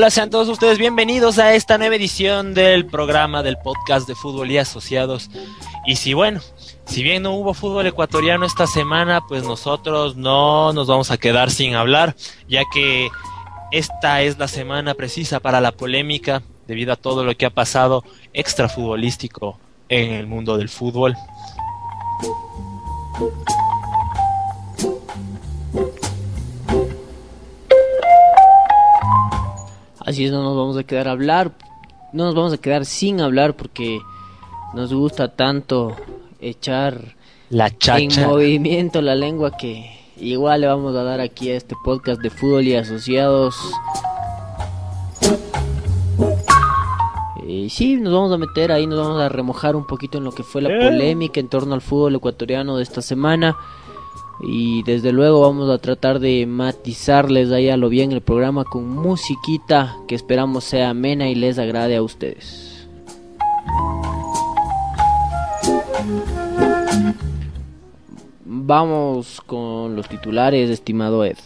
Hola, sean todos ustedes bienvenidos a esta nueva edición del programa del podcast de fútbol y asociados. Y si bueno, si bien no hubo fútbol ecuatoriano esta semana, pues nosotros no nos vamos a quedar sin hablar, ya que esta es la semana precisa para la polémica debido a todo lo que ha pasado extrafutbolístico en el mundo del fútbol. Así es, no nos vamos a quedar a hablar, no nos vamos a quedar sin hablar porque nos gusta tanto echar La en chacha. movimiento la lengua que igual le vamos a dar aquí a este podcast de fútbol y asociados. Eh, sí, nos vamos a meter ahí, nos vamos a remojar un poquito en lo que fue la Eh. polémica en torno al fútbol ecuatoriano de esta semana. Y desde luego vamos a tratar de matizarles ahí a lo bien el programa con musiquita que esperamos sea amena y les agrade a ustedes. Vamos con los titulares, estimado Ed.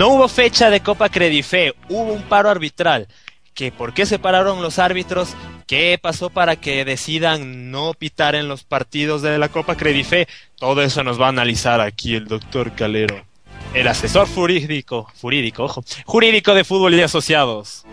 No hubo fecha de Copa Credife, hubo un paro arbitral. ¿Que ¿Por qué se pararon los árbitros? ¿Qué pasó para que decidan no pitar en los partidos de la Copa Credife? Todo eso nos va a analizar aquí el doctor Calero, el asesor jurídico, jurídico, ojo, jurídico de fútbol y asociados.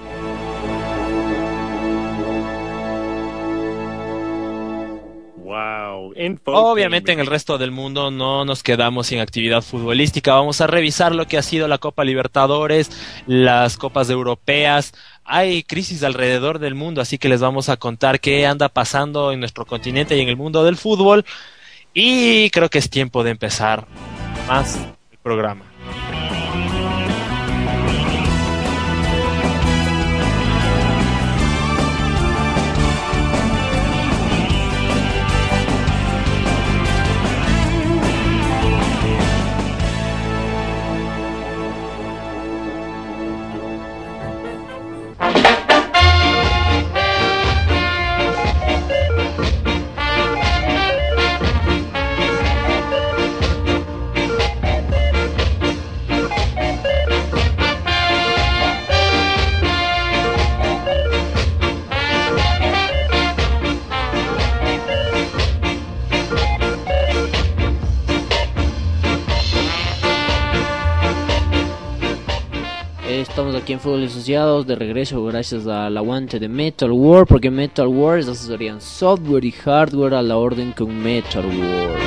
Obviamente en el resto del mundo no nos quedamos sin actividad futbolística. Vamos a revisar lo que ha sido la Copa Libertadores, las Copas Europeas. Hay crisis alrededor del mundo, así que les vamos a contar qué anda pasando en nuestro continente y en el mundo del fútbol. Y creo que es tiempo de empezar más el programa. De regreso gracias al aguante de Metal War, porque Metal War es asesoría en software y hardware a la orden con Metal War.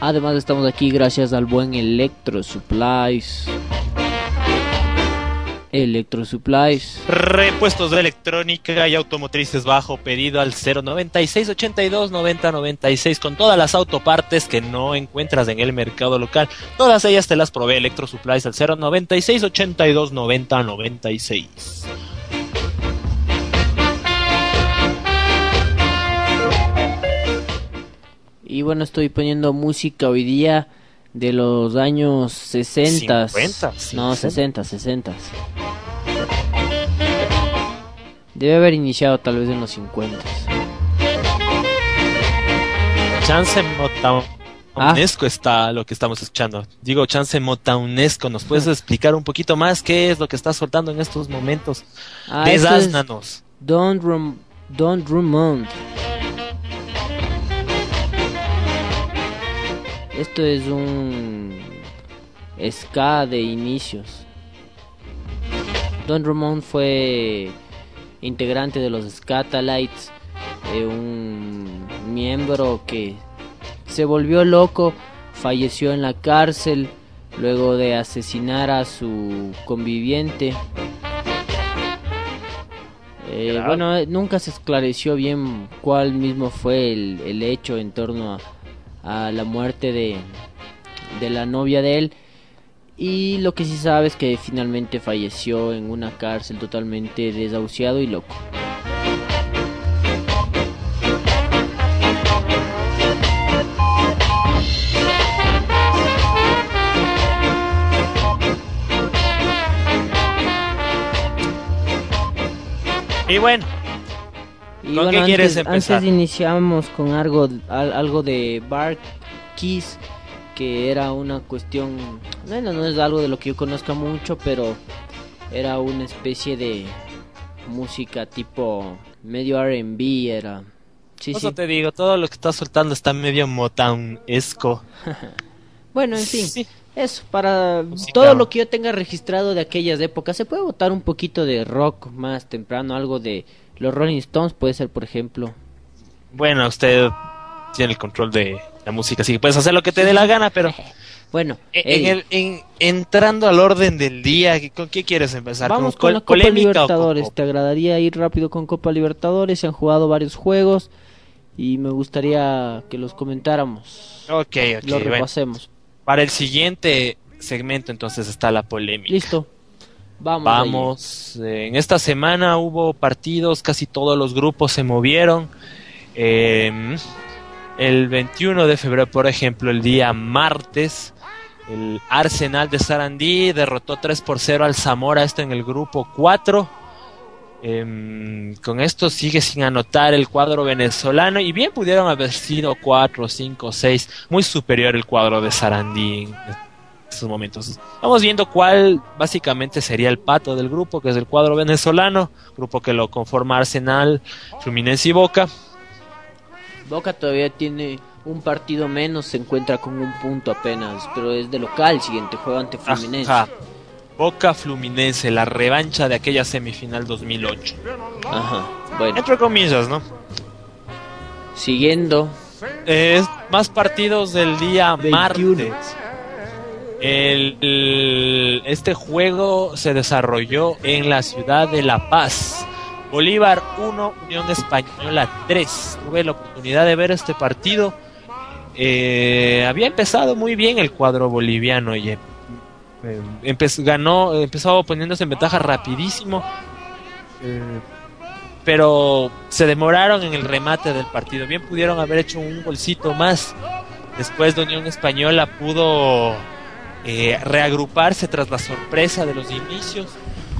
Además estamos aquí gracias al buen Electro Supplies. Electro Supplies. Repuestos de electrónica y automotrices bajo pedido al 096 82 90 96 con todas las autopartes que no encuentras en el mercado local. Todas ellas te las provee Electro Supplies al 096 82 90 96. Y bueno, estoy poniendo música hoy día de los años 60. 50, No, 60. 60, 60. Debe haber iniciado tal vez en los 50. Chance Motown. Ah. Está lo que estamos escuchando. Digo, Chance Motownesco, ¿nos puedes explicar un poquito más qué es lo que está soltando en estos momentos? Ah, esto es Desásnanos. Don't, Rum- Don't Drummond. Esto es un ska de inicios. Don Ramón fue integrante de los Scatalites, eh, un miembro que se volvió loco, falleció en la cárcel luego de asesinar a su conviviente. Eh, bueno, eh, nunca se esclareció bien cuál mismo fue el, hecho en torno a, la muerte de, de la novia de él. Y lo que sí sabe es que finalmente falleció en una cárcel totalmente desahuciado y loco. Y bueno, ¿con qué quieres empezar? Antes iniciamos con algo, algo de Bar Keys, que era una cuestión, bueno, no es algo de lo que yo conozca mucho, pero era una especie de música tipo medio R&B, era... Sí, Eso te digo, todo lo que estás soltando está medio Motown-esco. bueno, en fin. Sí. Eso, para todo lo que yo tenga registrado de aquellas épocas, se puede votar un poquito de rock más temprano, algo de los Rolling Stones puede ser, por ejemplo. Bueno, usted tiene el control de la música, así que puedes hacer lo que te dé la gana, pero... Bueno, en, el, entrando al orden del día, ¿con qué quieres empezar? Vamos con, la Copa Libertadores. ¿Te agradaría ir rápido con Copa Libertadores? Se han jugado varios juegos y me gustaría que los comentáramos. Ok, ok. Los repasemos. Para el siguiente segmento entonces está la polémica. Listo. Vamos. Eh, en esta semana hubo partidos, casi todos los grupos se movieron. Em, el 21 de febrero, por ejemplo, el día martes, el Arsenal de Sarandí derrotó 3 por 0 al Zamora, esto en el grupo 4. Em, con esto sigue sin anotar el cuadro venezolano y bien pudieron haber sido 4, 5, 6, muy superior el cuadro de Sarandí estos momentos. Vamos viendo cuál básicamente sería el pato del grupo, que es el cuadro venezolano, grupo que lo conforma Arsenal, Fluminense y Boca. Boca todavía tiene un partido menos, se encuentra con un punto apenas, pero es de local, siguiente juego ante Fluminense. Boca Fluminense, la revancha de aquella semifinal 2008. Ajá, bueno. Entre comillas, ¿no? Siguiendo. Es más partidos del día martes. Este juego se desarrolló en la ciudad de La Paz. Bolívar 1, Unión Española 3. Tuve la oportunidad de ver este partido. Eh, había empezado muy bien el cuadro boliviano, oye eh, ganó, empezó poniéndose en ventaja rapidísimo. Pero se demoraron en el remate del partido. Bien pudieron haber hecho un bolsito más. Después de Unión Española pudo eh, reagruparse tras la sorpresa de los inicios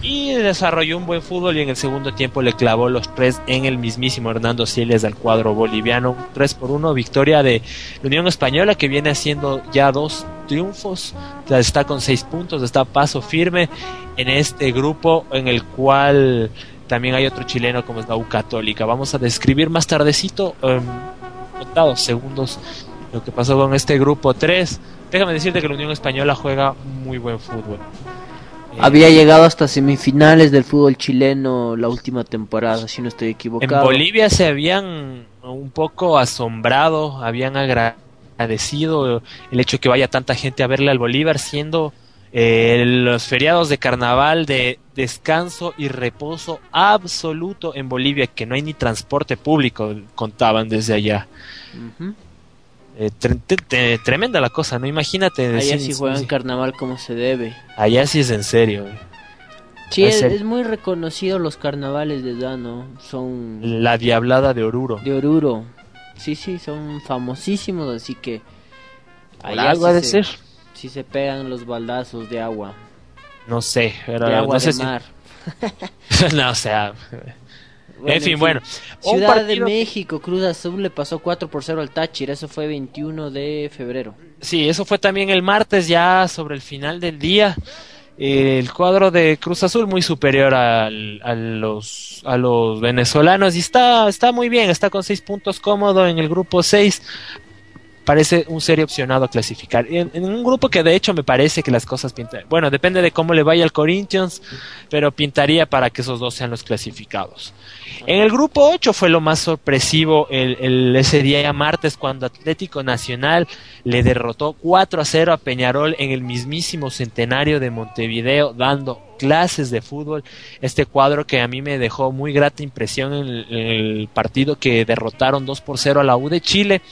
y desarrolló un buen fútbol y en el segundo tiempo le clavó los tres en el mismísimo Hernando Siles del cuadro boliviano. 3 por 1, victoria de la Unión Española que viene haciendo ya dos triunfos, está con seis puntos, está a paso firme en este grupo en el cual también hay otro chileno como es la U Católica. Vamos a describir más tardecito, um, contados segundos, lo que pasó con este grupo 3. Déjame decirte que la Unión Española juega muy buen fútbol. Había llegado hasta semifinales del fútbol chileno la última temporada, si no estoy equivocado. En Bolivia se habían un poco asombrado, habían agradecido el hecho que vaya tanta gente a verle al Bolívar, siendo eh, los feriados de carnaval de descanso y reposo absoluto en Bolivia, que no hay ni transporte público, contaban desde allá. Eh, tremenda la cosa, ¿no? Imagínate. Allá sí juegan carnaval como se debe. Allá sí es en serio. Sí, es, muy reconocido los carnavales de Dano. Son. La Diablada de Oruro. De Oruro. Sí, sí, son famosísimos, así que. Allá algo de ser. Si se pegan los baldazos de agua. No sé, pero. De agua no de mar. no, o sea en fin, bueno. Ciudad de México, Cruz Azul le pasó 4 por 0 al Táchira, eso fue 21 de febrero. Sí, eso fue también el martes ya sobre el final del día. El cuadro de Cruz Azul muy superior a, los, a los venezolanos y está, está muy bien, está con 6 puntos cómodo en el grupo 6. parece un serio opcionado a clasificar. En, un grupo que de hecho me parece que las cosas pintan. Bueno, depende de cómo le vaya al Corinthians, pero pintaría para que esos dos sean los clasificados. En el grupo 8 fue lo más sorpresivo el, ese día martes cuando Atlético Nacional le derrotó 4 a 0 a Peñarol en el mismísimo centenario de Montevideo dando clases de fútbol. Este cuadro que a mí me dejó muy grata impresión en el, partido que derrotaron 2 por 0 a la U de Chile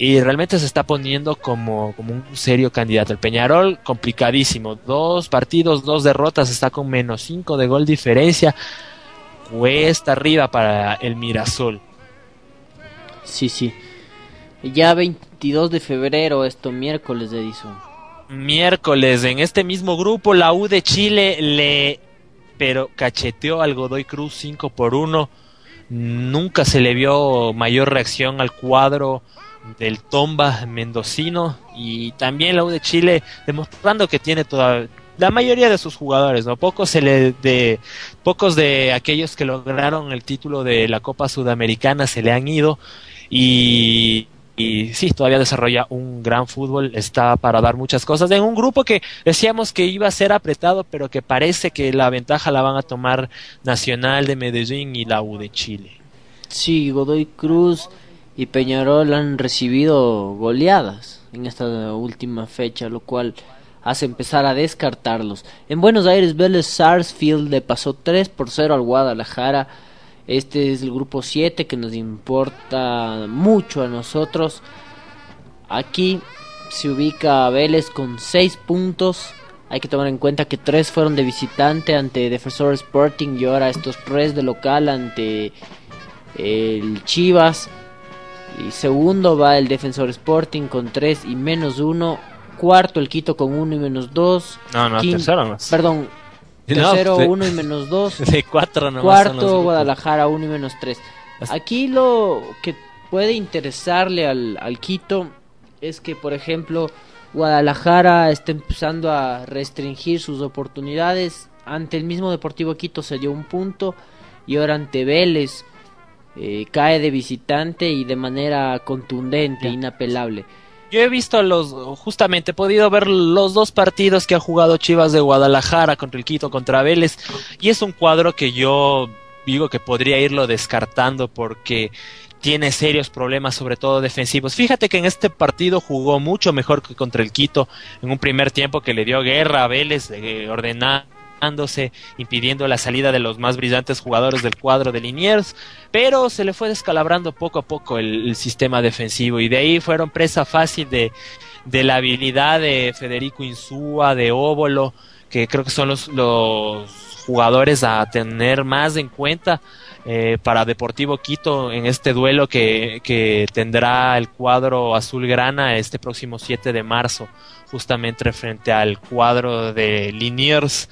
y realmente se está poniendo como, como, un serio candidato. El Peñarol, complicadísimo. Dos partidos, dos derrotas, está con menos cinco de gol diferencia cuesta arriba para el Mirasol. Sí, sí. Ya 22 de febrero, esto miércoles, Edison. Miércoles, en este mismo grupo, la U de Chile le. Pero cacheteó al Godoy Cruz 5 por 1. Nunca se le vio mayor reacción al cuadro del Tomba mendocino. Y también la U de Chile demostrando que tiene toda, la mayoría de sus jugadores, ¿no? Pocos se le de pocos de aquellos que lograron el título de la Copa Sudamericana se le han ido y y sí, todavía desarrolla un gran fútbol, está para dar muchas cosas. En un grupo que decíamos que iba a ser apretado, pero que parece que la ventaja la van a tomar Nacional de Medellín y la U de Chile. Sí, Godoy Cruz y Peñarol han recibido goleadas en esta última fecha, lo cual hace empezar a descartarlos. En Buenos Aires, Vélez Sarsfield le pasó 3 por 0 al Guadalajara. Este es el grupo 7 que nos importa mucho a nosotros. Aquí se ubica Vélez con 6 puntos. Hay que tomar en cuenta que 3 fueron de visitante ante Defensor Sporting y ahora estos 3 de local ante el Chivas. Y segundo va el Defensor Sporting con 3 y menos 1 Cuarto el Quito con 1 y menos 2. No, no, tercero más. Perdón, tercero 1 y menos 2. De 4 nomás Cuarto Guadalajara 1 y menos 3. Aquí lo que puede interesarle al, al Quito es que, por ejemplo, Guadalajara está empezando a restringir sus oportunidades. Ante el mismo Deportivo Quito se dio un punto y ahora ante Vélez eh, cae de visitante y de manera contundente, inapelable. Yo he visto los, justamente he podido ver los dos partidos que ha jugado Chivas de Guadalajara contra el Quito, contra Vélez, y es un cuadro que yo digo que podría irlo descartando porque tiene serios problemas, sobre todo defensivos. Fíjate que en este partido jugó mucho mejor que contra el Quito en un primer tiempo que le dio guerra a Vélez, eh, ordenar impidiendo la salida de los más brillantes jugadores del cuadro de Liniers, pero se le fue descalabrando poco a poco el, sistema defensivo y de ahí fueron presa fácil de, de la habilidad de Federico Insúa, de Óbolo, que creo que son los, los jugadores a tener más en cuenta eh, para Deportivo Quito en este duelo que, que tendrá el cuadro azulgrana este próximo 7 de marzo, justamente frente al cuadro de Liniers.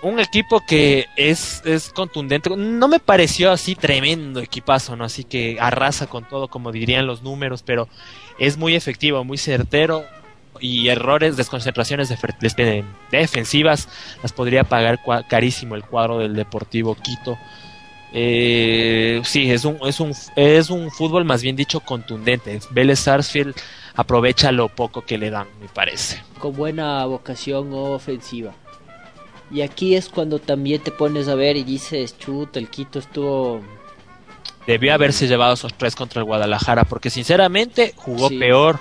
Un equipo que es, es contundente. No me pareció así tremendo equipazo, ¿no? Así que arrasa con todo, como dirían los números, pero es muy efectivo, muy certero. Y errores, desconcentraciones de, defensivas las podría pagar carísimo el cuadro del Deportivo Quito. Eh, sí, es un, es, un, es un fútbol más bien dicho contundente. Vélez Sarsfield aprovecha lo poco que le dan, me parece. Con buena vocación ofensiva. Y aquí es cuando también te pones a ver y dices, chuta, el Quito estuvo... Debió haberse llevado esos tres contra el Guadalajara, porque sinceramente jugó peor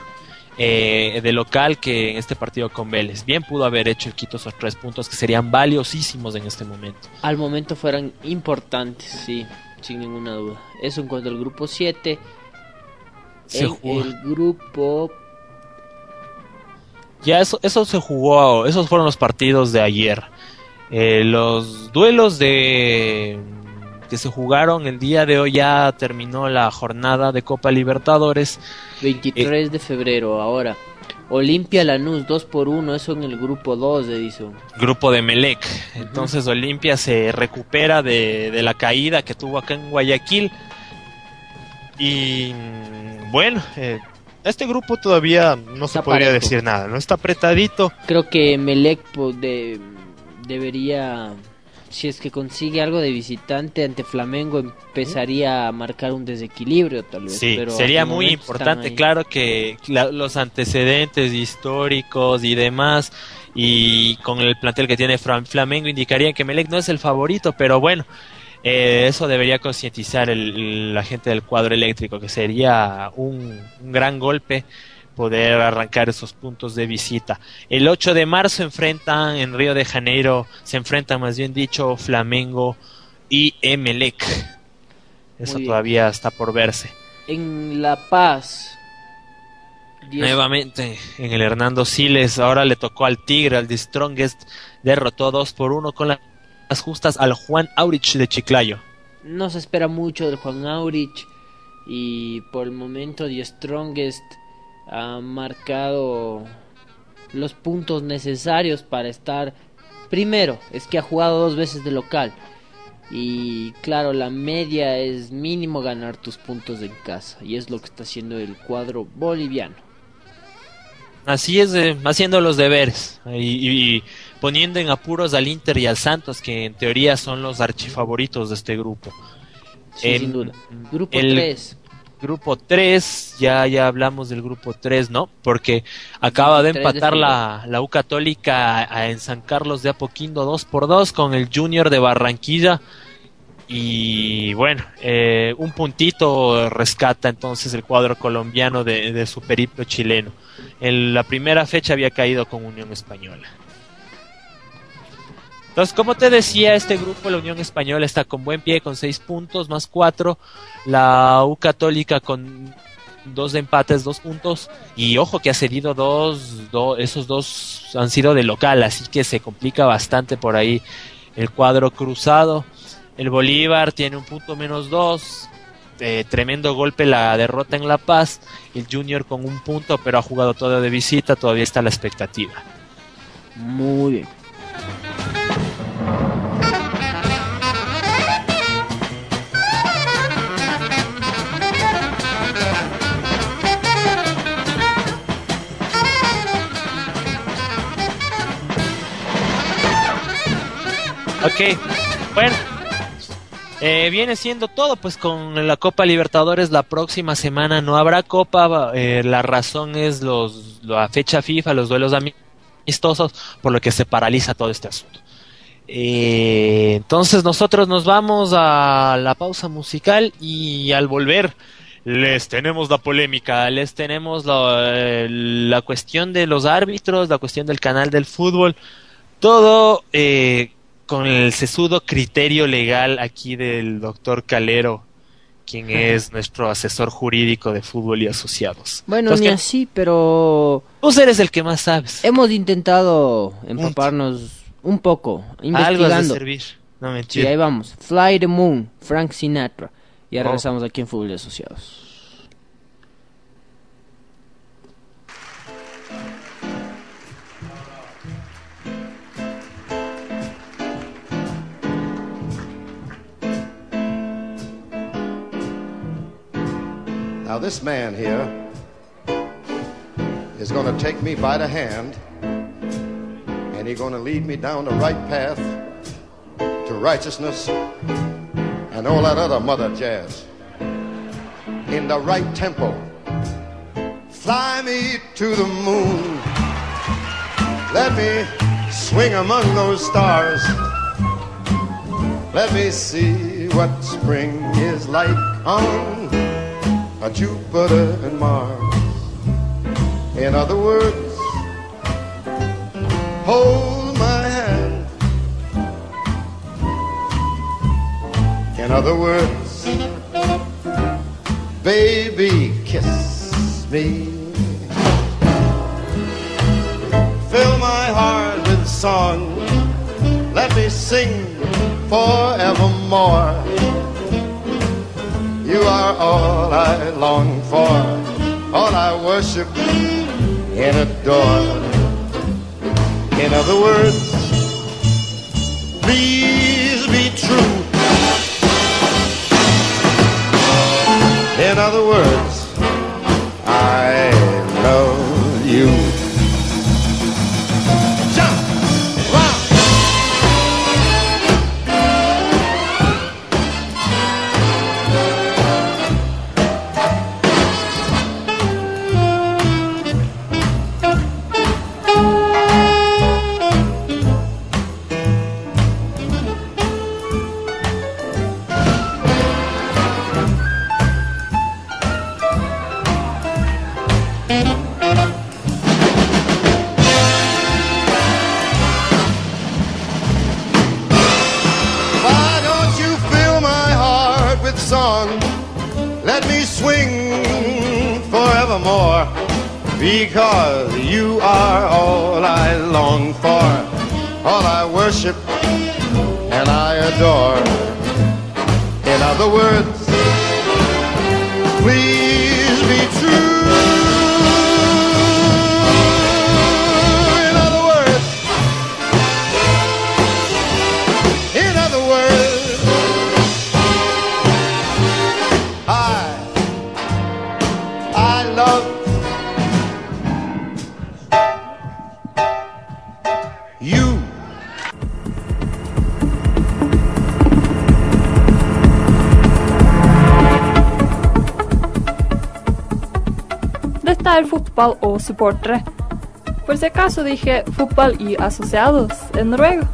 eh, de local que en este partido con Vélez. Bien pudo haber hecho el Quito esos tres puntos que serían valiosísimos en este momento. Al momento fueran importantes, sí, sin ninguna duda. Eso en cuanto al grupo 7. el grupo ya eso, eso se jugó, esos fueron los partidos de ayer. Eh, los duelos de que se jugaron el día de hoy ya terminó la jornada de Copa Libertadores. 23 de febrero, ahora. Olimpia Lanús 2 por 1, eso en el grupo 2 de Edison. Grupo de Melec. Entonces Olimpia se recupera de, de, la caída que tuvo acá en Guayaquil. Y bueno, eh, este grupo todavía no se podría decir nada, ¿no? Está apretadito. Creo que Melec pues, de debería si es que consigue algo de visitante ante Flamengo empezaría a marcar un desequilibrio tal vez. Sí, pero sería muy importante, claro que la- los antecedentes históricos y demás y con el plantel que tiene Flamengo indicarían que Melec no es el favorito, pero bueno, eh, eso debería concientizar la gente del cuadro eléctrico, que sería un, un gran golpe poder arrancar esos puntos de visita. El 8 de marzo enfrentan en Río de Janeiro, se enfrentan más bien dicho Flamengo y Emelec. Eso todavía está por verse. En La Paz. diez- Nuevamente en el Hernando Siles, ahora le tocó al Tigre, al The Strongest, derrotó 2 por 1 con la- las justas al Juan Aurich de Chiclayo. No se espera mucho del Juan Aurich y por el momento The Strongest ha marcado los puntos necesarios para estar primero. Es que ha jugado dos veces de local y claro, la media es mínimo ganar tus puntos en casa y es lo que está haciendo el cuadro boliviano. Así es, eh, haciendo los deberes y, y poniendo en apuros al Inter y al Santos, que en teoría son los archifavoritos de este grupo. Sí, sin duda. Grupo el- 3. Grupo 3, ya, ya hablamos del grupo 3, ¿no? Porque acaba de empatar la, la U Católica a- en San Carlos de Apoquindo 2 por 2 con el Junior de Barranquilla. Y bueno, eh, un puntito rescata entonces el cuadro colombiano de, de su periplo chileno. En la primera fecha había caído con Unión Española. Entonces, como te decía, este grupo, la Unión Española, está con buen pie, con seis puntos más cuatro. La U Católica con dos empates, dos puntos. Y ojo que ha cedido dos, do- esos dos han sido de local, así que se complica bastante por ahí el cuadro cruzado. El Bolívar tiene un punto menos dos. Eh, tremendo golpe la derrota en La Paz. El Junior con un punto, pero ha jugado todo de visita, todavía está la expectativa. Muy bien. Ok, bueno. Eh, viene siendo todo, pues con la Copa Libertadores la próxima semana no habrá Copa, eh, la razón es los, la fecha FIFA, los duelos amistosos, por lo que se paraliza todo este asunto. Eh, entonces nosotros nos vamos a la pausa musical y al volver les tenemos la polémica, les tenemos la, eh, la cuestión de los árbitros, la cuestión del canal del fútbol, todo eh, con el sesudo criterio legal aquí del doctor Calero, quien es nuestro asesor jurídico de fútbol y asociados. Bueno, Entonces, ni así, pero Tú eres el que más sabes. hemos intentado empaparnos un poco, Algo has de investigando. servir. No mentira. ahí vamos. Fly the Moon, Frank Sinatra. Ya Oh. regresamos aquí en Fútbol y Asociados. Now, this man here is going to take me by the hand and he's going to lead me down the right path to righteousness and all that other mother jazz in the right tempo. Fly me to the moon. Let me swing among those stars. Let me see what spring is like on a Jupiter and Mars. In other words, hold my hand. In other words, baby, kiss me. Fill my heart with song. Let me sing forevermore. You are all I long for, all I worship and adore. In other words, please be true. In other words, I love you. Because you are all I long for, all I worship and I adore. In other words, please Supportare. Por si acaso dije fútbol y asociados en noruego.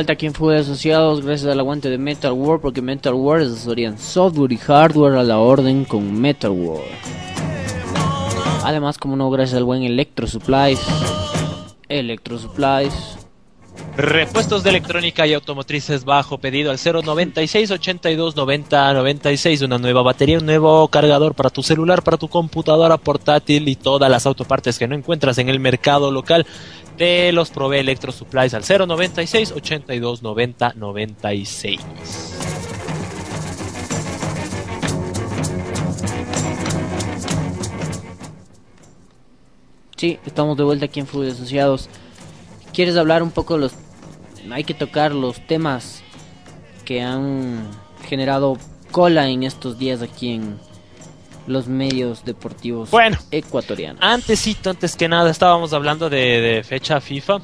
Vuelta aquí en Fútbol Asociados, gracias al aguante de Metal War, porque Metal War asesorían software y hardware a la orden con Metal War. Además, como no, gracias al buen Electro Supplies. Electro Supplies. Repuestos de electrónica y automotrices bajo pedido al 096 82 90 96. Una nueva batería, un nuevo cargador para tu celular, para tu computadora portátil y todas las autopartes que no encuentras en el mercado local. Te los provee Electro Supplies al 096 82 90 96. Sí, estamos de vuelta aquí en Fútbol Asociados. ¿Quieres hablar un poco de los... Hay que tocar los temas que han generado cola en estos días aquí en los medios deportivos Bueno. ecuatorianos. Antesito, antes que nada, estábamos hablando de, de fecha FIFA.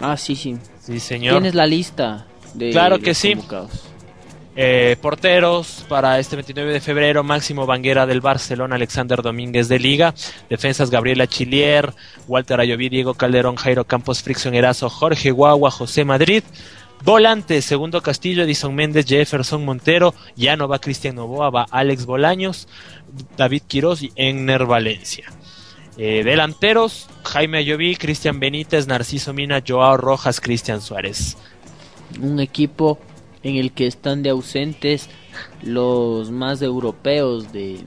Ah, sí, sí. Sí, señor. Tienes la lista de Claro que los sí. convocados. Eh, porteros para este 29 de febrero, Máximo Banguera del Barcelona, Alexander Domínguez de Liga, defensas Gabriela Chilier, Walter Ayoví, Diego Calderón, Jairo Campos, Frickson Erazo, Jorge Guagua, José Madrid, volantes, Segundo Castillo, Edison Méndez, Jefferson Montero, ya no va Cristian Novoa, va Alex Bolaños, David Quiroz y Enner Valencia. Eh, delanteros, Jaime Ayoví, Cristian Benítez, Narciso Mina, Joao Rojas, Cristian Suárez. Un equipo en el que están de ausentes los más europeos de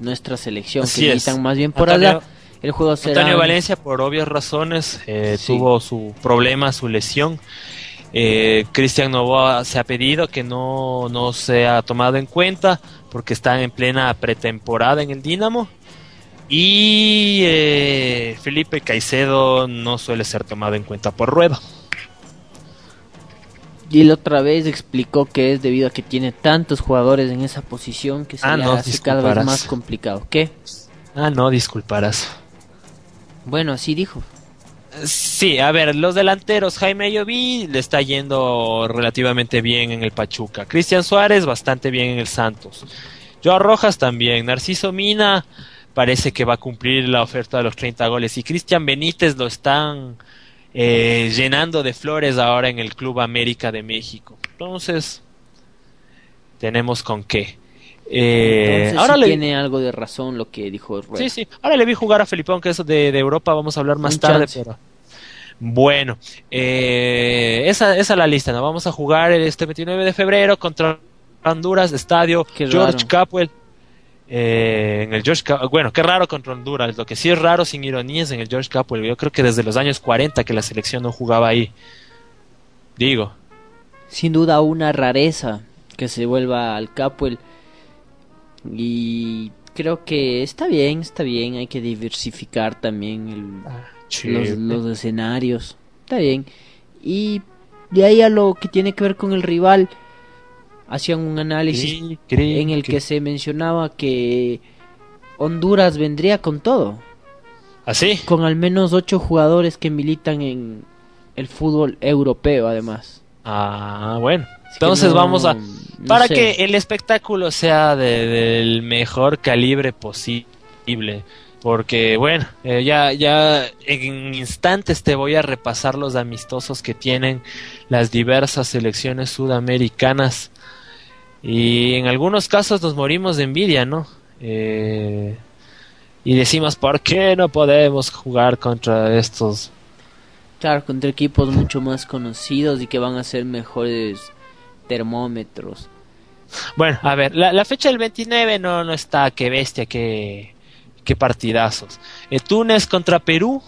nuestra selección, Así que es. más bien por Antonio- allá. El juego será Antonio Valencia, por obvias razones, eh, Sí. tuvo su problema, su lesión. Eh, Cristian Novoa se ha pedido que no, no sea tomado en cuenta porque está en plena pretemporada en el Dinamo. Y eh, Felipe Caicedo no suele ser tomado en cuenta por rueda. Y él otra vez explicó que es debido a que tiene tantos jugadores en esa posición que se Ah, le no, hace cada vez más complicado. ¿Qué? Ah, no, disculparás. Bueno, así dijo. Sí, a ver, los delanteros, Jaime Ayoví le está yendo relativamente bien en el Pachuca. Cristian Suárez bastante bien en el Santos. Joao Rojas también. Narciso Mina parece que va a cumplir la oferta de los 30 goles. Y Cristian Benítez lo están eh, llenando de flores ahora en el Club América de México. Entonces, tenemos con qué. Eh, Entonces ahora sí le, tiene algo de razón lo que dijo Rueda. Sí, sí. Ahora le vi jugar a Felipón, que es de, de Europa, vamos a hablar más Un tarde. chance. Pero... Bueno, eh, esa, esa es la lista, ¿no? Vamos a jugar este 29 de febrero contra Honduras, estadio Qué George. Capwell. Eh, en el George Cap- bueno, qué raro contra Honduras. Lo que sí es raro, sin ironía, es en el George Capwell. Yo creo que desde los años 40 que la selección no jugaba ahí. Digo, Sin duda una rareza que se vuelva al Capuel. Y creo que está bien, está bien, hay que diversificar también el, los, los escenarios. Está bien. Y de ahí a lo que tiene que ver con el rival, hacían un análisis en el que se mencionaba que Honduras vendría con todo. ¿Así? Con al menos ocho jugadores que militan en el fútbol europeo, además. Ah, bueno. Entonces vamos a... para que el espectáculo sea del mejor calibre posible. Porque, bueno, eh, ya, ya en instantes te voy a repasar los amistosos que tienen las diversas selecciones sudamericanas. Y en algunos casos nos morimos de envidia, ¿no? Eh, y decimos, ¿por qué no podemos jugar contra estos? Claro, contra equipos mucho más conocidos y que van a ser mejores termómetros. Bueno, a ver, la, fecha del 29 no, no está, qué bestia, qué, qué partidazos. Eh, Túnez contra Perú,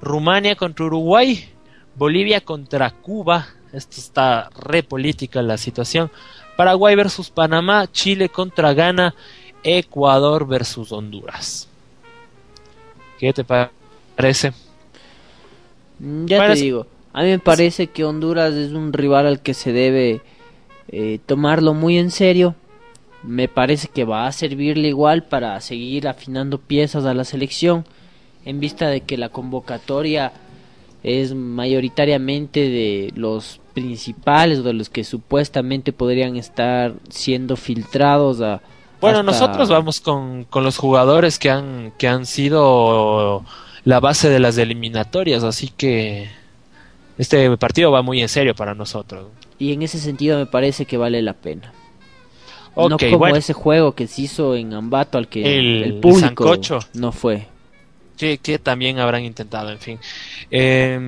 Rumania contra Uruguay, Bolivia contra Cuba, esto está re política la situación, Paraguay versus Panamá, Chile contra Ghana Ecuador versus Honduras. ¿Qué te parece? Mm, ya te digo, a mí me parece que Honduras es un rival al que se debe eh, tomarlo muy en serio. Me parece que va a servirle igual para seguir afinando piezas a la selección en vista de que la convocatoria es mayoritariamente de los principales o de los que supuestamente podrían estar siendo filtrados a, bueno, nosotros vamos con, con los jugadores que han, que han sido la base de las eliminatorias, así que este partido va muy en serio para nosotros. Y en ese sentido me parece que vale la pena. no como ese juego que se hizo en Ambato al que el, público no fue. Que también habrán intentado, en fin. Eh,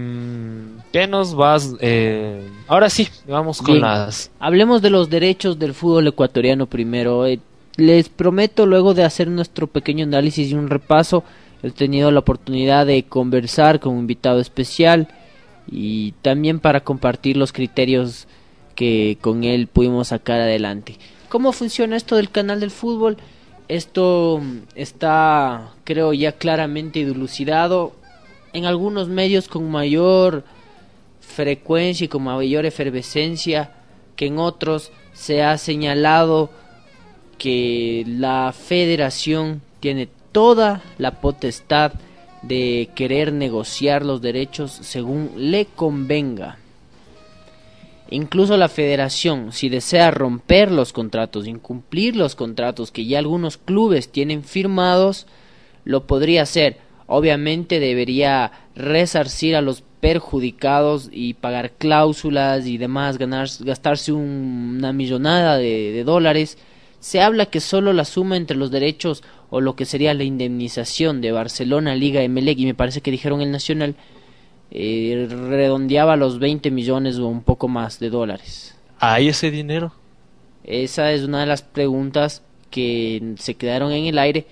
¿Qué nos vas? Eh, ahora sí, vamos con las... Hablemos de los derechos del fútbol ecuatoriano primero. Eh, les prometo luego de hacer nuestro pequeño análisis y un repaso, he tenido la oportunidad de conversar con un invitado especial y también para compartir los criterios que con él pudimos sacar adelante. ¿Cómo funciona esto del canal del fútbol? Esto está, creo, ya claramente dilucidado en algunos medios con mayor frecuencia y con mayor efervescencia que en otros se ha señalado que la federación tiene toda la potestad de querer negociar los derechos según le convenga. Incluso la federación, si desea romper los contratos, incumplir los contratos que ya algunos clubes tienen firmados, lo podría hacer. Obviamente debería resarcir a los perjudicados y pagar cláusulas y demás, ganar, gastarse una millonada de dólares se habla que solo la suma entre los derechos o lo que sería la indemnización de Barcelona, Liga, Emelec y me parece que dijeron el Nacional eh, redondeaba los 20 millones o un poco más de dólares. ¿Hay ese dinero? Esa es una de las preguntas que se quedaron en el aire,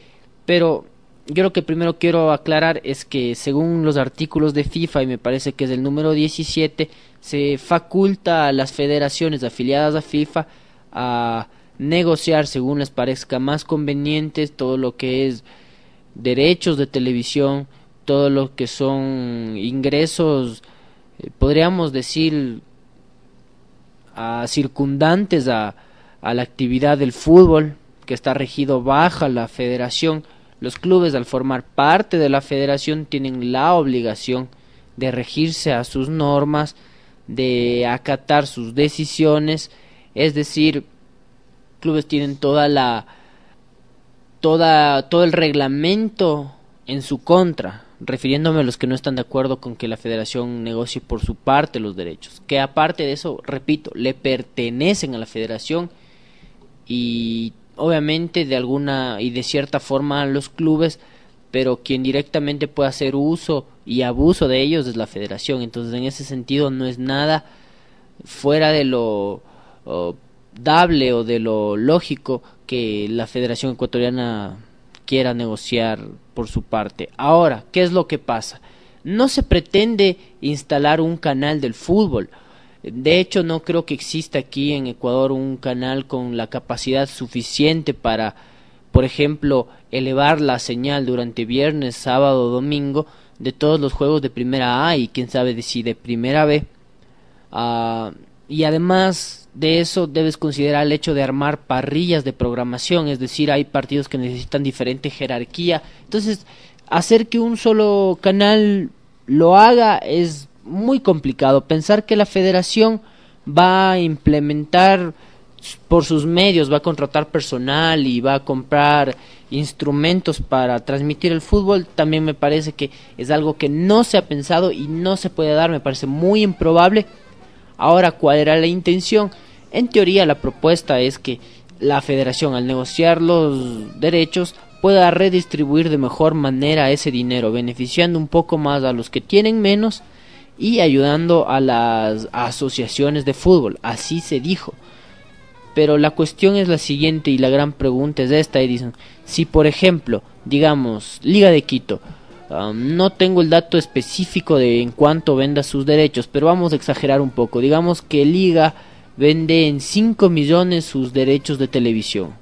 pero yo lo que primero quiero aclarar es que según los artículos de FIFA, y me parece que es el número 17, se faculta a las federaciones afiliadas a FIFA a negociar según les parezca más conveniente todo lo que es derechos de televisión, todo lo que son ingresos, eh, podríamos decir, a circundantes a, a la actividad del fútbol, que está regido bajo la federación. Los clubes al formar parte de la federación tienen la obligación de regirse a sus normas, de acatar sus decisiones, es decir, clubes tienen toda la toda todo el reglamento en su contra, refiriéndome a los que no están de acuerdo con que la federación negocie por su parte los derechos, que aparte de eso, repito, le pertenecen a la federación y obviamente de alguna y de cierta forma a los clubes, pero quien directamente puede hacer uso y abuso de ellos es la federación, entonces en ese sentido no es nada fuera de lo dable o de lo lógico que la Federación Ecuatoriana quiera negociar por su parte. Ahora, ¿qué es lo que pasa? No se pretende instalar un canal del fútbol. De hecho, no creo que exista aquí en Ecuador un canal con la capacidad suficiente para, por ejemplo, elevar la señal durante viernes, sábado, domingo de todos los juegos de primera A y quién sabe si de primera B. Ah, y además de eso debes considerar el hecho de armar parrillas de programación, es decir, hay partidos que necesitan diferente jerarquía. Entonces, hacer que un solo canal lo haga es muy complicado. Pensar que la federación va a implementar por sus medios, va a contratar personal y va a comprar instrumentos para transmitir el fútbol, también me parece que es algo que no se ha pensado y no se puede dar, me parece muy improbable. Ahora, ¿cuál era la intención? En teoría, la propuesta es que la federación, al negociar los derechos, pueda redistribuir de mejor manera ese dinero, beneficiando un poco más a los que tienen menos y ayudando a las asociaciones de fútbol. Así se dijo. Pero la cuestión es la siguiente y la gran pregunta es esta, Edison. Si por ejemplo, digamos, Liga de Quito, um, no tengo el dato específico de en cuánto venda sus derechos, pero vamos a exagerar un poco. Digamos que Liga vende en 5 millones sus derechos de televisión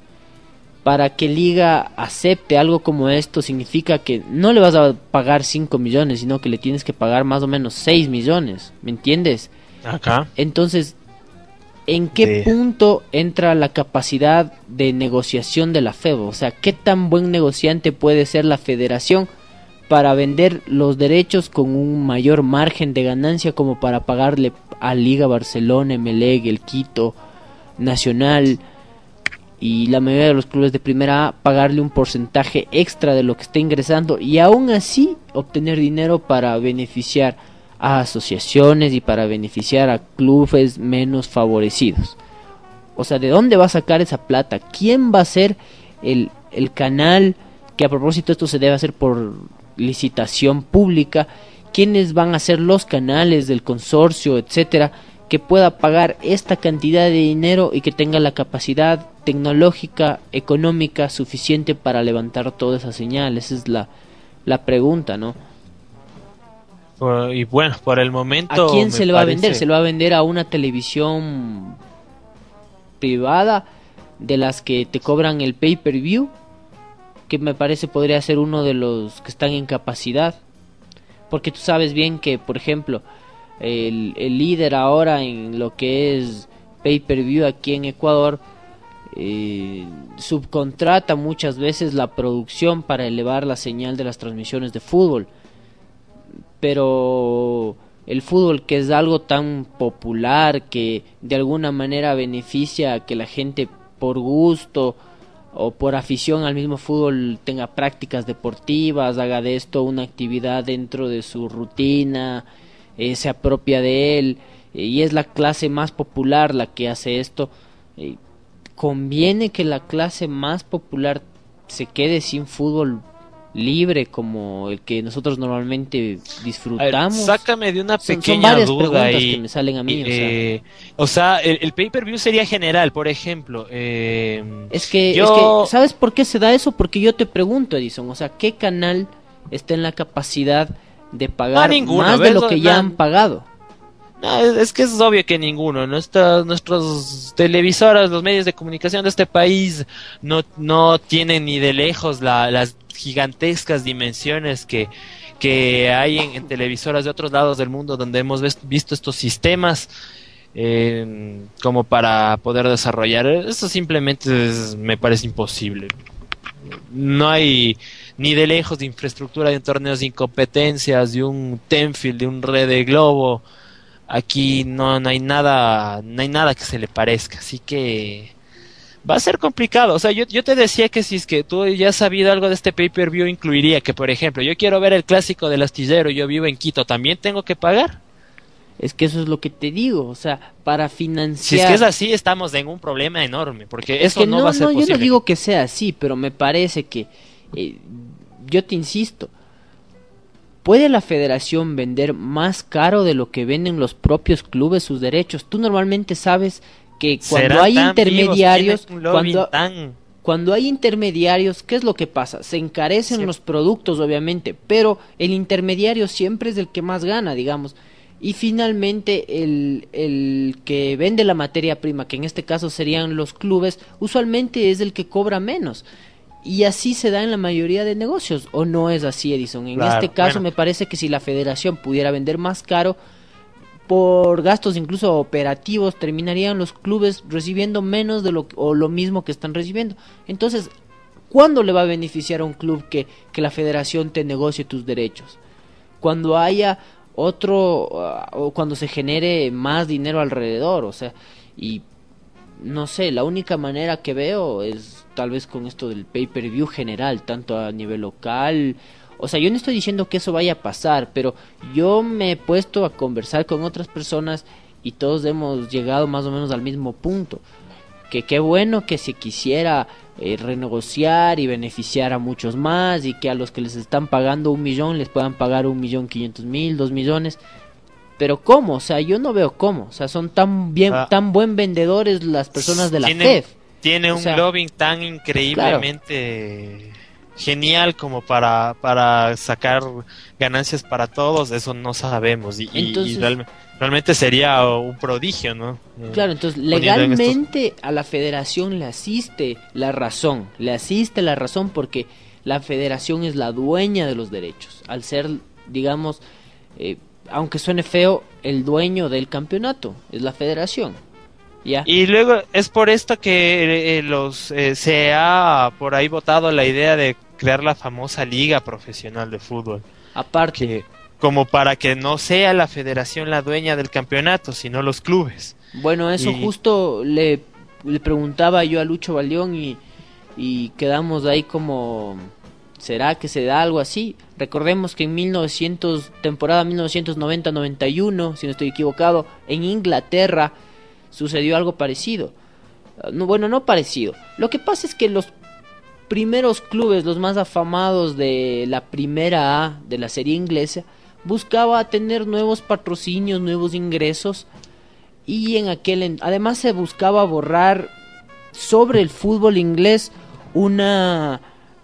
para que Liga acepte algo como esto significa que no le vas a pagar 5 millones, sino que le tienes que pagar más o menos 6 millones, ¿me entiendes? Acá. Entonces, ¿en qué punto entra la capacidad de negociación de la FEB? O sea, ¿qué tan buen negociante puede ser la federación para vender los derechos con un mayor margen de ganancia como para pagarle a Liga Barcelona, Emelec, el Quito, Nacional? y la mayoría de los clubes de primera A pagarle un porcentaje extra de lo que está ingresando y aún así obtener dinero para beneficiar a asociaciones y para beneficiar a clubes menos favorecidos. O sea, ¿de dónde va a sacar esa plata? ¿Quién va a ser el, el canal? Que a propósito esto se debe hacer por licitación pública. ¿Quiénes van a ser los canales del consorcio, etcétera? que pueda pagar esta cantidad de dinero y que tenga la capacidad tecnológica, económica suficiente para levantar todas esas señales. Esa es la, la pregunta, ¿no? y bueno, por el momento... ¿A quién se le va a vender? ¿Se le va a vender a una televisión privada de las que te cobran el pay-per-view? Me parece podría ser uno de los que están en capacidad. Porque tú sabes bien que, por ejemplo, el, el líder ahora en lo que es pay-per-view aquí en Ecuador eh, subcontrata muchas veces la producción para elevar la señal de las transmisiones de fútbol. Pero el fútbol que es algo tan popular que de alguna manera beneficia a que la gente por gusto o por afición al mismo fútbol tenga prácticas deportivas, haga de esto una actividad dentro de su rutina, eh, se apropia de él eh, y es la clase más popular la que hace esto. Eh, conviene que la clase más popular se quede sin fútbol libre como el que nosotros normalmente disfrutamos. sácame de una pequeña duda que me salen a mí. o sea, el, pay-per-view sería general, por ejemplo. es, que, es que, ¿sabes por qué se da eso? Porque yo te pregunto, Edison, o sea, ¿qué canal está en la capacidad de pagar más de lo que ya han pagado. No, es que es obvio que ninguno. Nuestras, nuestros televisoras, los medios de comunicación de este país no, no tienen ni de lejos las gigantescas dimensiones que, que hay en, televisoras de otros lados del mundo donde hemos visto estos sistemas eh, como para poder desarrollar. Eso simplemente me parece imposible. No hay ni de lejos de infraestructura de torneos de incompetencias, de un Tenfield, de un Red de Globo. Aquí no, no hay nada, no hay nada que se le parezca, así que va a ser complicado. O sea, yo, yo te decía que si es que tú ya has sabido algo de este pay-per-view, incluiría que, por ejemplo, yo quiero ver el clásico del astillero, yo vivo en Quito, ¿también tengo que pagar? Es que eso es lo que te digo, o sea, para financiar. Si es que es así, estamos en un problema enorme, porque eso no, va a ser no, Yo no digo que sea así, pero me parece que eh, yo te insisto, ¿puede la federación vender más caro de lo que venden los propios clubes sus derechos? Tú normalmente sabes que cuando hay intermediarios, cuando, cuando hay intermediarios, ¿qué es lo que pasa? Se encarecen los productos, obviamente, pero el intermediario siempre es el que más gana, digamos. y finalmente el, el que vende la materia prima, que en este caso serían los clubes, usualmente es el que cobra menos. Y así se da en la mayoría de negocios, o no es así, Edison. En Claro, este caso bueno. me parece que si la federación pudiera vender más caro, por gastos incluso operativos, terminarían los clubes recibiendo menos de lo o lo mismo que están recibiendo. Entonces, ¿cuándo le va a beneficiar a un club que, que la federación te negocie tus derechos? Cuando haya otro, ah, o cuando se genere más dinero alrededor, o sea, y no sé, la única manera que veo es tal vez con esto del pay-per-view general, tanto a nivel local. O sea, yo no estoy diciendo que eso vaya a pasar, pero yo me he puesto a conversar con otras personas y todos hemos llegado más o menos al mismo punto. Que qué bueno que se quisiera eh, renegociar y beneficiar a muchos más y que a los que les están pagando un millón les puedan pagar un millón quinientos mil, dos millones. Pero cómo, o sea, yo no veo cómo, o sea, son tan bien, Ah. tan buen vendedores las personas de la tiene. Tiene O un sea, lobbying tan increíblemente genial como para, para sacar ganancias para todos, eso no sabemos. Y, realme- realmente sería un prodigio, ¿no? Eh, Claro, entonces poniendo en estos- legalmente a la federación le asiste la razón, le asiste la razón porque la federación es la dueña de los derechos, al ser, digamos, eh, aunque suene feo, el dueño del campeonato, es la federación. Y luego es por esto que eh, los eh, se ha por ahí votado la idea de crear la famosa liga profesional de fútbol, Aparte, que como para que no sea la federación la dueña del campeonato, sino los clubes. Bueno, eso Y- justo le, le preguntaba yo a Lucho Baldeón y, y quedamos ahí como, ¿será que se da algo así? Recordemos que en 1900, temporada 1990-91, si no estoy equivocado, en Inglaterra sucedió algo parecido. Ah, No, bueno, no parecido. Lo que pasa es que los primeros clubes, los más afamados de la primera A de la serie inglesa, buscaba tener nuevos patrocinios, nuevos ingresos y en aquel además se buscaba borrar sobre el fútbol inglés una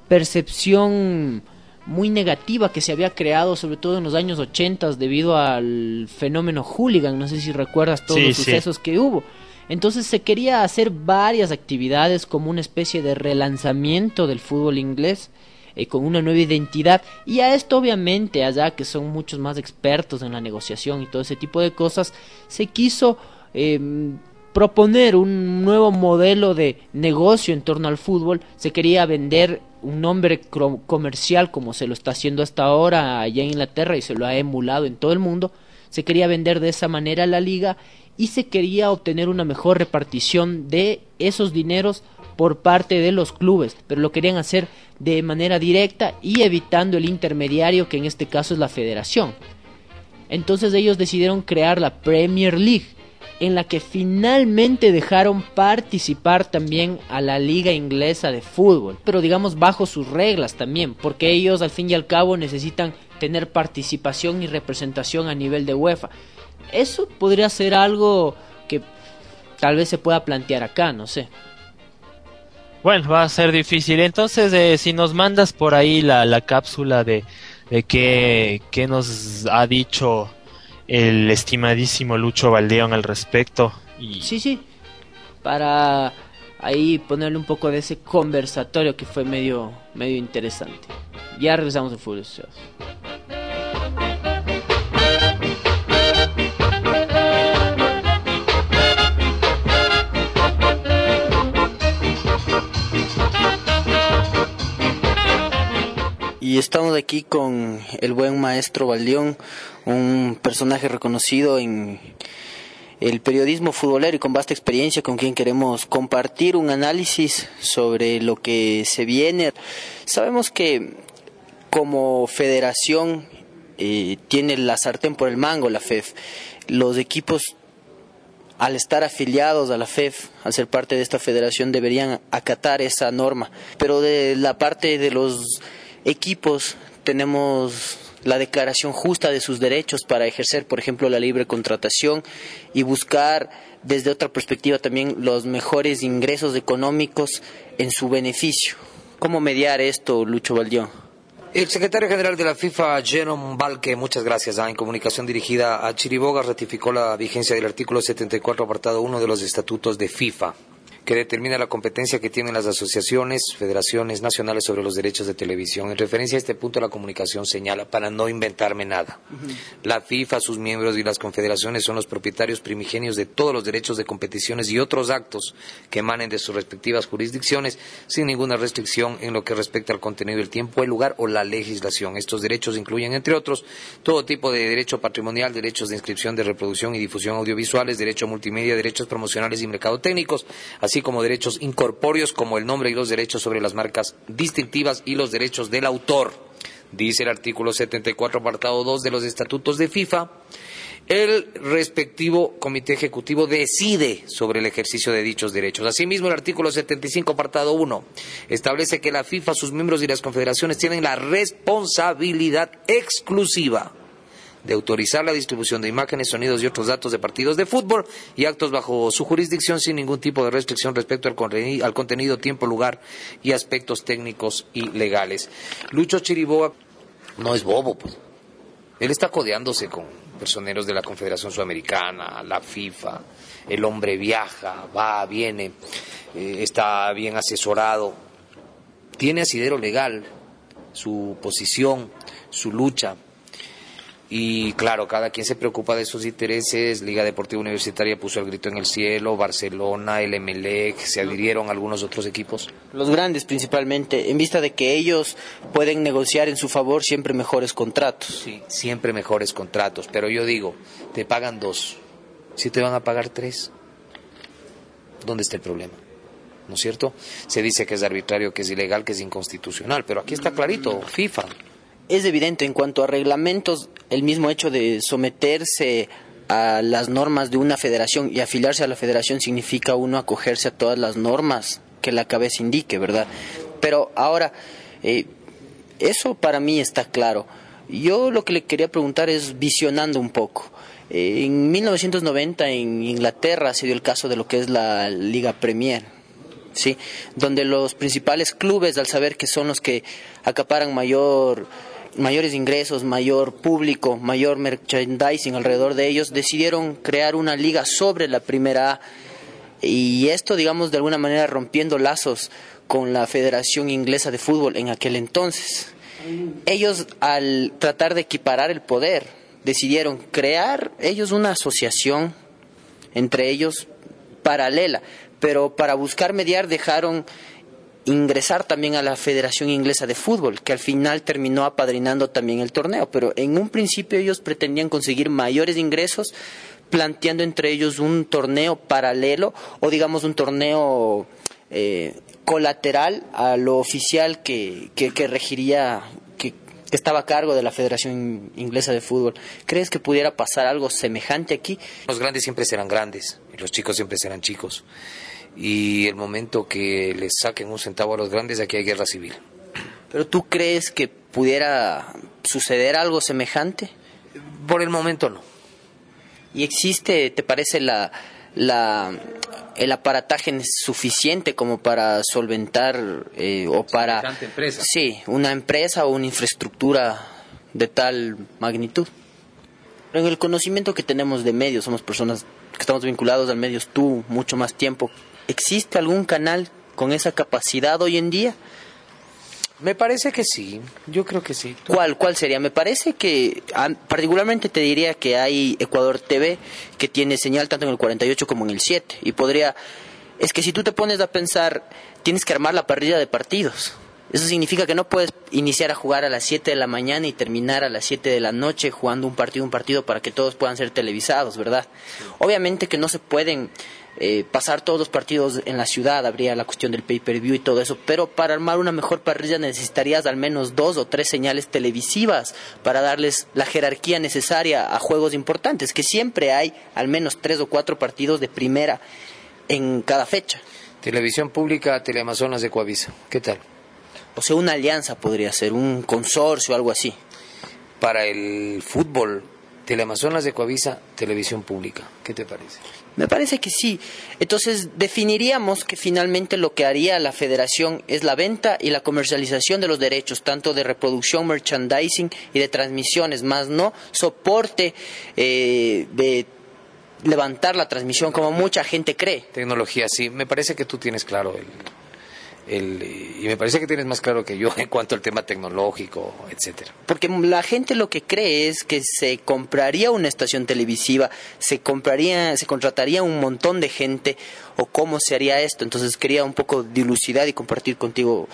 percepción muy negativa que se había creado sobre todo en los años 80 debido al fenómeno hooligan, no sé si recuerdas todos Sí, los sí. sucesos que hubo. Entonces se quería hacer varias actividades como una especie de relanzamiento del fútbol inglés eh, con una nueva identidad y a esto obviamente allá que son muchos más expertos en la negociación y todo ese tipo de cosas se quiso em, proponer un nuevo modelo de negocio en torno al fútbol se quería vender un nombre comercial como se lo está haciendo hasta ahora allá en Inglaterra y se lo ha emulado en todo el mundo se quería vender de esa manera la liga y se quería obtener una mejor repartición de esos dineros por parte de los clubes, pero lo querían hacer de manera directa y evitando el intermediario que en este caso es la federación. Entonces ellos decidieron crear la Premier League, en la que finalmente dejaron participar también a la liga inglesa de fútbol, pero digamos bajo sus reglas también, porque ellos al fin y al cabo necesitan tener participación y representación a nivel de UEFA. Eso podría ser algo que tal vez se pueda plantear acá, no sé. Bueno, va a ser difícil. Entonces, eh, si nos mandas por ahí la, la cápsula de, de qué, qué nos ha dicho el estimadísimo Lucho Valdeón al respecto. Y Sí, sí. Para ahí ponerle un poco de ese conversatorio que fue medio, medio interesante. Ya regresamos a Fútbol Y estamos aquí con el buen maestro Valdión, un personaje reconocido en el periodismo futbolero y con vasta experiencia con quien queremos compartir un análisis sobre lo que se viene. Sabemos que como federación eh, tiene la sartén por el mango la FEF. Los equipos al estar afiliados a la FEF, al ser parte de esta federación, deberían acatar esa norma. Pero de la parte de los equipos tenemos la declaración justa de sus derechos para ejercer, por ejemplo, la libre contratación y buscar desde otra perspectiva también los mejores ingresos económicos en su beneficio. ¿Cómo mediar esto, Lucho Valdión? El secretario general de la FIFA, Jerome Balke, muchas gracias. Ah, en comunicación dirigida a Chiriboga, ratificó la vigencia del artículo 74, apartado 1 de los estatutos de FIFA que determina la competencia que tienen las asociaciones, federaciones nacionales sobre los derechos de televisión. En referencia a este punto, la comunicación señala, para no inventarme nada, la FIFA, sus miembros y las confederaciones son los propietarios primigenios de todos los derechos de competiciones y otros actos que emanen de sus respectivas jurisdicciones, sin ninguna restricción en lo que respecta al contenido, el tiempo, el lugar o la legislación. Estos derechos incluyen, entre otros, todo tipo de derecho patrimonial, derechos de inscripción, de reproducción y difusión audiovisuales, derecho multimedia, derechos promocionales y mercado técnicos, como derechos incorpóreos como el nombre y los derechos sobre las marcas distintivas y los derechos del autor. Dice el artículo 74, apartado 2 de los estatutos de FIFA. El respectivo comité ejecutivo decide sobre el ejercicio de dichos derechos. Asimismo, el artículo 75, apartado 1, establece que la FIFA, sus miembros y las confederaciones tienen la responsabilidad exclusiva de autorizar la distribución de imágenes, sonidos y otros datos de partidos de fútbol y actos bajo su jurisdicción sin ningún tipo de restricción respecto al, contenido, tiempo, lugar y aspectos técnicos y legales. Lucho Chiriboa no es bobo, pues. Él está codeándose con personeros de la Confederación Sudamericana, la FIFA. El hombre viaja, va, viene, eh, está bien asesorado. Tiene asidero legal, su posición, su lucha y claro, cada quien se preocupa de sus intereses. Liga Deportiva Universitaria puso el grito en el cielo, Barcelona, el Emelec, se adhirieron algunos otros equipos. Los grandes principalmente, en vista de que ellos pueden negociar en su favor siempre mejores contratos. Sí, siempre mejores contratos, pero yo digo, te pagan dos, si te van a pagar tres, ¿dónde está el problema? ¿No es cierto? Se dice que es arbitrario, que es ilegal, que es inconstitucional, pero aquí está clarito, FIFA es evidente en cuanto a reglamentos, el mismo hecho de someterse a las normas de una federación y afiliarse a la federación significa uno acogerse a todas las normas que la cabeza indique, ¿verdad? Pero ahora, eh, eso para mí está claro. Yo lo que le quería preguntar es visionando un poco. Eh, en 1990 en Inglaterra se dio el caso de lo que es la Liga Premier, ¿sí? Donde los principales clubes, al saber que son los que acaparan mayor mayores ingresos, mayor público, mayor merchandising alrededor de ellos, decidieron crear una liga sobre la primera A y esto, digamos, de alguna manera rompiendo lazos con la Federación Inglesa de Fútbol en aquel entonces. Ellos, al tratar de equiparar el poder, decidieron crear ellos una asociación entre ellos paralela, pero para buscar mediar dejaron ingresar también a la Federación Inglesa de Fútbol, que al final terminó apadrinando también el torneo, pero en un principio ellos pretendían conseguir mayores ingresos planteando entre ellos un torneo paralelo o digamos un torneo eh, colateral a lo oficial que, que, regiría, que, que, estaba a cargo de la Federación Inglesa de Fútbol. ¿Crees que pudiera pasar algo semejante aquí? Los grandes siempre serán grandes y los chicos siempre serán chicos y el momento que les saquen un centavo a los grandes, aquí hay guerra civil. ¿Pero tú crees que pudiera suceder algo semejante? Por el momento no. ¿Y existe, te parece, la, la, el aparataje suficiente como para solventar eh, o para... empresa. Sí, una empresa o una infraestructura de tal magnitud. En el conocimiento que tenemos de medios, somos personas que estamos vinculados al medios, tú mucho más tiempo, ¿Existe algún canal con esa capacidad hoy en día? Me parece que sí, yo creo que sí. ¿Cuál, ¿Cuál sería? Me parece que ah, particularmente te diría que hay Ecuador TV que tiene señal tanto en el 48 como en el 7 y podría... Es que si tú te pones a pensar, tienes que armar la parrilla de partidos. Eso significa que no puedes iniciar a jugar a las 7 de la mañana y terminar a las 7 de la noche jugando un partido, un partido para que todos puedan ser televisados, ¿verdad? Obviamente que no se pueden eh, pasar todos los partidos en la ciudad, habría la cuestión del pay-per-view y todo eso, pero para armar una mejor parrilla necesitarías al menos dos o tres señales televisivas para darles la jerarquía necesaria a juegos importantes, que siempre hay al menos tres o cuatro partidos de primera en cada fecha. Televisión pública, Teleamazonas de Coavisa, ¿qué tal? O sea, una alianza podría ser, un consorcio, algo así. Para el fútbol Teleamazonas de Coavisa, televisión pública. ¿Qué te parece? Me parece que sí. Entonces definiríamos que finalmente lo que haría la federación es la venta y la comercialización de los derechos, tanto de reproducción, merchandising y de transmisiones, más no soporte eh, de levantar la transmisión como mucha gente cree. Tecnología, sí. Me parece que tú tienes claro el, y me parece que tienes más claro que yo en cuanto al tema tecnológico, etcétera. Porque la gente lo que cree es que se compraría una estación televisiva, se compraría, se contrataría un montón de gente o cómo se haría esto. Entonces quería un poco dilucidar y compartir contigo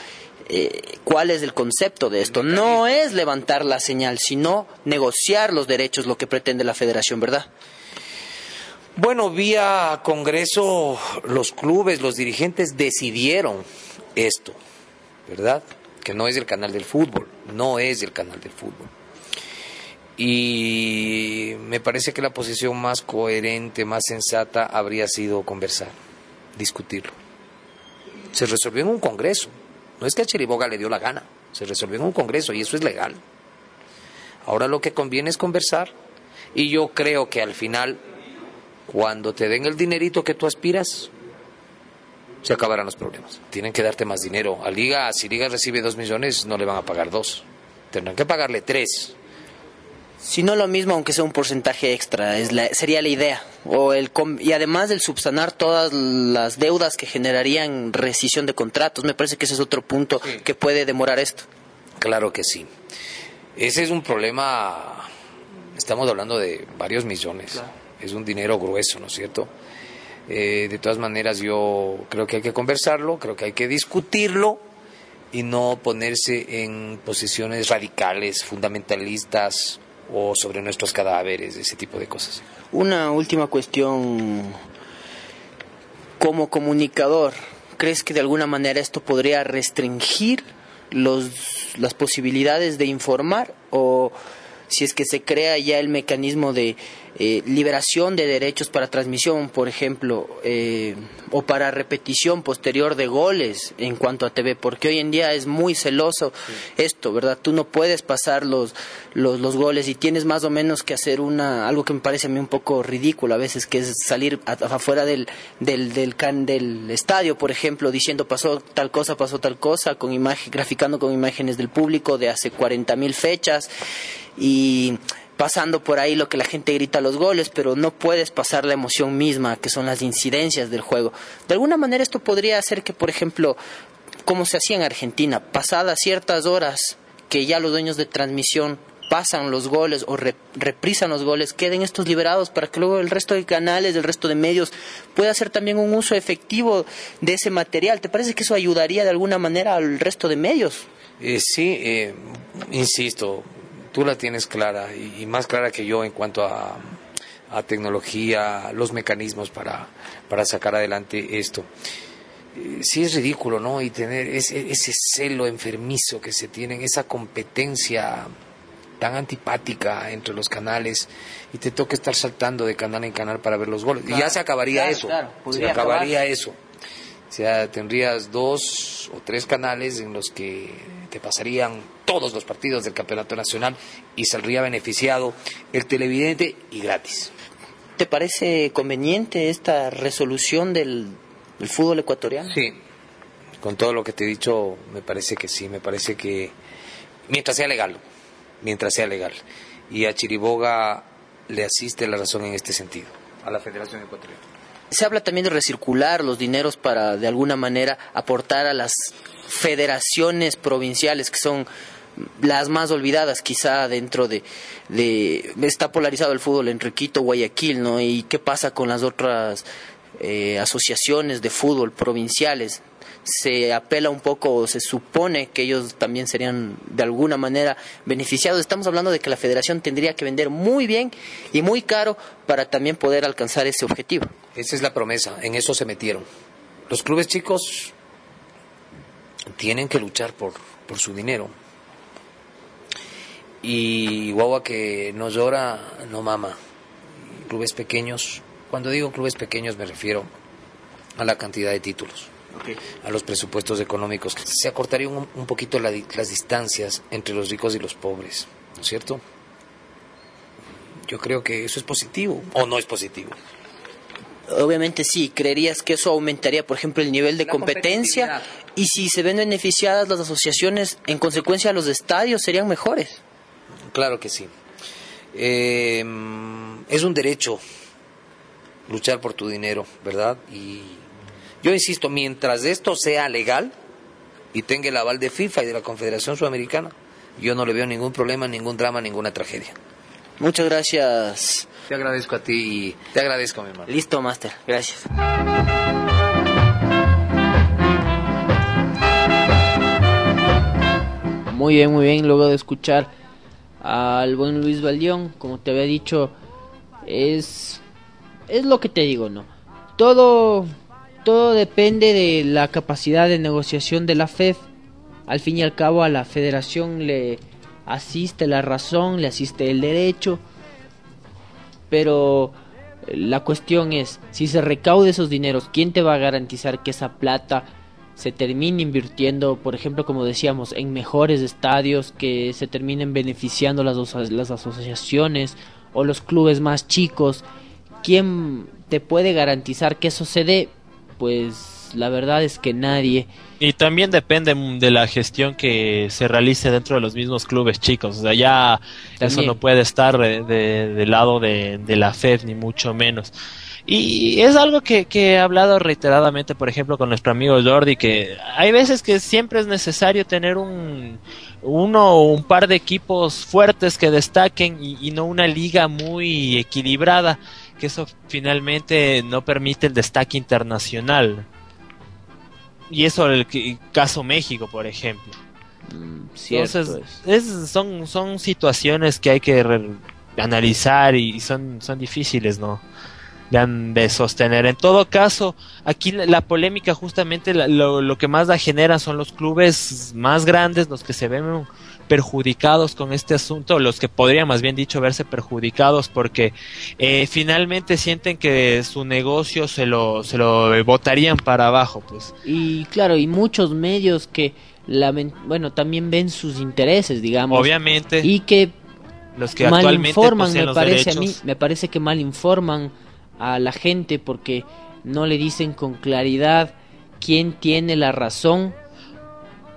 eh, cuál es el concepto de esto. No es levantar la señal, sino negociar los derechos, lo que pretende la federación, ¿verdad? Bueno, vía Congreso, los clubes, los dirigentes decidieron esto, ¿verdad? Que no es el canal del fútbol, no es el canal del fútbol. Y me parece que la posición más coherente, más sensata, habría sido conversar, discutirlo. Se resolvió en un congreso. No es que a Chiriboga le dio la gana, se resolvió en un congreso y eso es legal. Ahora lo que conviene es conversar y yo creo que al final, cuando te den el dinerito que tú aspiras, se acabarán los problemas. Tienen que darte más dinero. A Liga, si Liga recibe dos millones, no le van a pagar dos. Tendrán que pagarle tres. Si no lo mismo, aunque sea un porcentaje extra, es sería la idea. O el, y además del subsanar todas las deudas que generarían rescisión de contratos, me parece que ese es otro punto que puede demorar esto. Claro que sí. Ese es un problema, estamos hablando de varios millones. Es un dinero grueso, ¿no es cierto? Eh, de todas maneras, yo creo que hay que conversarlo, creo que hay que discutirlo y no ponerse en posiciones radicales, fundamentalistas o sobre nuestros cadáveres, ese tipo de cosas. Una última cuestión. Como comunicador, ¿crees que de alguna manera esto podría restringir los, las posibilidades de informar o si es que se crea ya el mecanismo de eh, liberación de derechos para transmisión, por ejemplo, eh, o para repetición posterior de goles en cuanto a TV, porque hoy en día es muy celoso esto, ¿verdad? Tú no puedes pasar los, los, goles y tienes más o menos que hacer una, algo que me parece a mí un poco ridículo a veces, que es salir afuera del, del, del, can, del estadio, por ejemplo, diciendo pasó tal cosa, pasó tal cosa, con imagen, graficando con imágenes del público de hace 40 mil fechas y pasando por ahí lo que la gente grita los goles, pero no puedes pasar la emoción misma, que son las incidencias del juego. De alguna manera esto podría hacer que, por ejemplo, como se hacía en Argentina, pasadas ciertas horas que ya los dueños de transmisión pasan los goles o reprisan los goles, queden estos liberados para que luego el resto de canales, el resto de medios pueda hacer también un uso efectivo de ese material. ¿Te parece que eso ayudaría de alguna manera al resto de medios? Eh, sí, eh, insisto, tú la tienes clara y, más clara que yo en cuanto a, tecnología, los mecanismos para, para sacar adelante esto. Eh, sí es ridículo, ¿no? Y tener ese, ese celo enfermizo que se tiene, esa competencia tan antipática entre los canales y te toca estar saltando de canal en canal para ver los goles. y ya se acabaría eso. se acabaría eso. O sea, tendrías dos o tres canales en los que te pasarían todos los partidos del campeonato nacional y saldría beneficiado el televidente y gratis. ¿Te parece conveniente esta resolución del, fútbol ecuatoriano? Sí, con todo lo que te he dicho, me parece que sí, me parece que mientras sea legal, mientras sea legal. Y a Chiriboga le asiste la razón en este sentido, a la Federación Ecuatoriana. Se habla también de recircular los dineros para, de alguna manera, aportar a las federaciones provinciales que son las más olvidadas quizá dentro de, está polarizado el fútbol entre Quito, Guayaquil, ¿no? Y qué pasa con las otras eh, asociaciones de fútbol provinciales. Se apela un poco, o se supone que ellos también serían de alguna manera beneficiados. Estamos hablando de que la federación tendría que vender muy bien y muy caro para también poder alcanzar ese objetivo. Esa es la promesa, en eso se metieron. Los clubes chicos tienen que luchar por, por su dinero. Y guagua que no llora, no mama. Clubes pequeños, cuando digo clubes pequeños me refiero a la cantidad de títulos, a los presupuestos económicos. Se acortaría un, un poquito las distancias entre los ricos y los pobres, ¿no es cierto? Yo creo que eso es positivo o no es positivo. Obviamente sí, creerías que eso aumentaría, por ejemplo, el nivel de La competencia y si se ven beneficiadas las asociaciones, en consecuencia los estadios serían mejores. Claro que sí. Eh, es un derecho luchar por tu dinero, ¿verdad? Y yo insisto, mientras esto sea legal y tenga el aval de FIFA y de la Confederación Sudamericana, yo no le veo ningún problema, ningún drama, ninguna tragedia. Muchas gracias. Te agradezco a ti y te agradezco, mi hermano. Listo, Master. Gracias. Muy bien, muy bien. Luego de escuchar al buen Luis Valdión, como te había dicho, es es lo que te digo, ¿no? Todo todo depende de la capacidad de negociación de la FEF. Al fin y al cabo a la federación le asiste la razón, le asiste el derecho, pero la cuestión es, si se recaude esos dineros, ¿quién te va a garantizar que esa plata se termine invirtiendo, por ejemplo, como decíamos, en mejores estadios, que se terminen beneficiando las, las asociaciones o los clubes más chicos? ¿Quién te puede garantizar que eso se dé? Pues la verdad es que nadie. Y también depende de la gestión que se realice dentro de los mismos clubes chicos. O sea, ya eso no puede estar de- de- del lado de, de la FEF, ni mucho menos. Y es algo que, que he hablado reiteradamente, por ejemplo, con nuestro amigo Jordi, que hay veces que siempre es necesario tener un uno o un par de equipos fuertes que destaquen y, y no una liga muy equilibrada, que eso finalmente no permite el destaque internacional. Y eso el caso México, por ejemplo. mm, Entonces, es. es- son, son situaciones que hay que re- analizar y son, son difíciles, ¿no? De, sostener. En todo caso, aquí la, la polémica justamente la- lo, lo que más la genera son los clubes más grandes, los que se ven perjudicados con este asunto, los que podrían más bien dicho verse perjudicados porque eh, finalmente sienten que su negocio se lo, se lo botarían para abajo, pues. Y claro, y muchos medios que, bueno, también ven sus intereses, digamos. Obviamente, Y que los que mal informan, me parece a mí, me parece que mal informan a la gente porque no le dicen con claridad quién tiene la razón.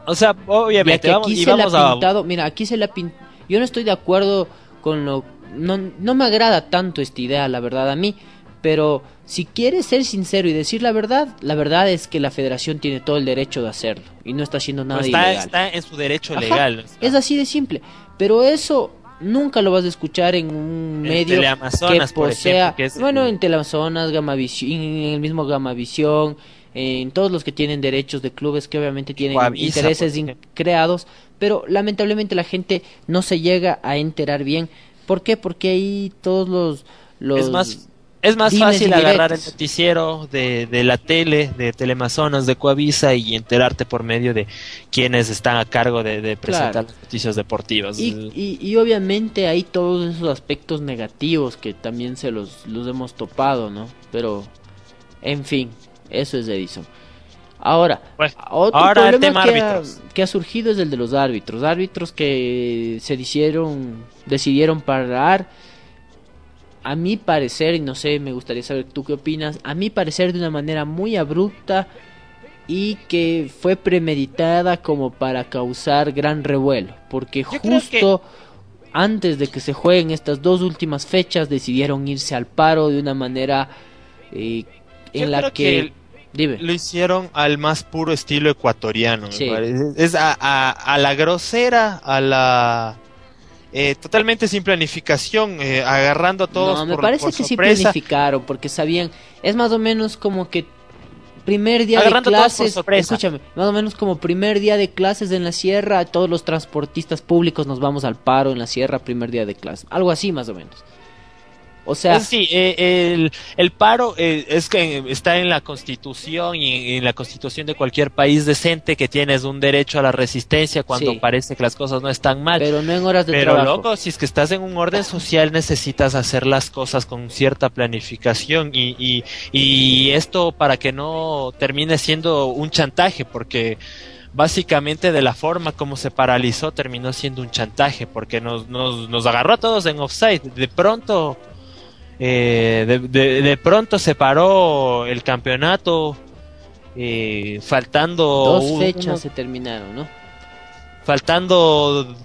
O sea, obviamente, que vamos, aquí y se le ha vamos a... pintado, mira, aquí se le ha pintado, yo no estoy de acuerdo con lo, no, no me agrada tanto esta idea, la verdad, a mí, pero si quieres ser sincero y decir la verdad, la verdad es que la federación tiene todo el derecho de hacerlo y no está haciendo nada Pues está, ilegal. está en su derecho Ajá, legal. o sea. Es así de simple. Pero eso nunca lo vas a escuchar en un En medio que por posea. ejemplo, que es- bueno, en Teleamazonas, Gamavisión, en el mismo Gamavisión, en todos los que tienen derechos de clubes que obviamente tienen intereses in- creados. Pero lamentablemente la gente no se llega a enterar bien. ¿Por qué? Porque ahí todos los. los Es más, es más fácil agarrar el noticiero de, de la tele, de Telemazonas, de Coavisa y enterarte por medio de quienes están a cargo de, de presentar Claro. las noticias deportivas. Y, y, y obviamente hay todos esos aspectos negativos que también se los, los hemos topado, ¿no? Pero, en fin, eso es Edison. Ahora, Bueno, otro ahora el problema tema que ha, árbitros. que ha surgido es el de los árbitros. Árbitros que se decidieron, decidieron parar. A mi parecer, y no sé, me gustaría saber tú qué opinas. A mi parecer, de una manera muy abrupta y que fue premeditada como para causar gran revuelo. Porque Yo justo antes de que se jueguen estas dos últimas fechas, decidieron irse al paro de una manera eh, en Yo la que Dime. Lo hicieron al más puro estilo ecuatoriano. me parece. Es a, a- a la grosera, a la... eh, totalmente sin planificación, eh, agarrando a todos no, me por, parece por que sí planificaron, porque sabían, es más o menos como que primer día Agarrando de clases, escúchame, más o menos como primer día de clases en la sierra, todos los transportistas públicos nos vamos al paro en la sierra, primer día de clases, algo así más o menos. O sea, Es sí, eh, el, el paro eh, es que está en la constitución y en, en la constitución de cualquier país decente que tienes un derecho a la resistencia cuando Sí. parece que las cosas no están mal. pero no en horas de Pero trabajo. loco, si es que estás en un orden social necesitas hacer las cosas con cierta planificación y, y, y esto para que no termine siendo un chantaje, porque básicamente de la forma como se paralizó terminó siendo un chantaje, porque nos, nos, nos agarró a todos en offside. De pronto, eh, de, de, pronto se paró el campeonato, eh, faltando... Dos fechas se terminaron, ¿no? Faltando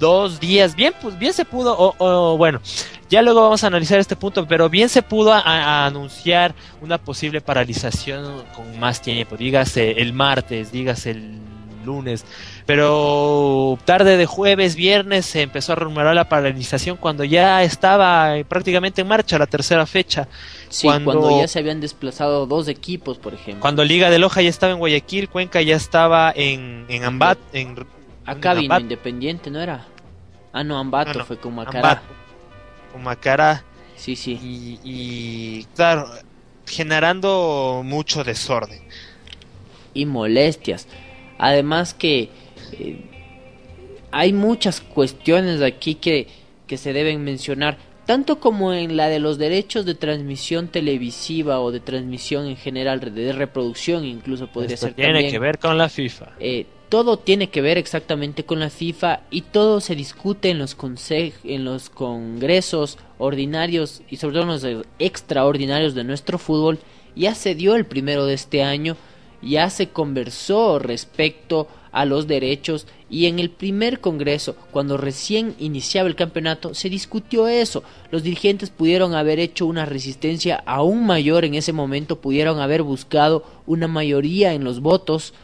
dos días, bien, pues bien se pudo, o, bueno, ya luego vamos a analizar este punto, pero bien se pudo anunciar una posible paralización con más tiempo, dígase el martes, dígase el lunes, pero tarde de jueves, viernes se empezó a rumorar la paralización cuando ya estaba prácticamente en marcha la tercera fecha. Sí, cuando, ya se habían desplazado dos equipos, por ejemplo. Cuando Liga de Loja ya estaba en Guayaquil, Cuenca ya estaba en, en Ambat, en... Acá vino Independiente, ¿no era? Ah, no, Ambato ah, fue con Macará. Con Macará. Sí, sí. Y, claro, generando mucho desorden. Y molestias. Además que eh, hay muchas cuestiones aquí que, que se deben mencionar, tanto como en la de los derechos de transmisión televisiva o de transmisión en general, de reproducción incluso podría ser tiene que ver con la FIFA. Eh, todo tiene que ver exactamente con la FIFA y todo se discute en los, en los congresos ordinarios y sobre todo en los extraordinarios de nuestro fútbol. Ya se dio el primero de este año, ya se conversó respecto a los derechos y en el primer congreso, cuando recién iniciaba el campeonato, se discutió eso. Los dirigentes pudieron haber hecho una resistencia aún mayor en ese momento, pudieron haber buscado una mayoría en los votos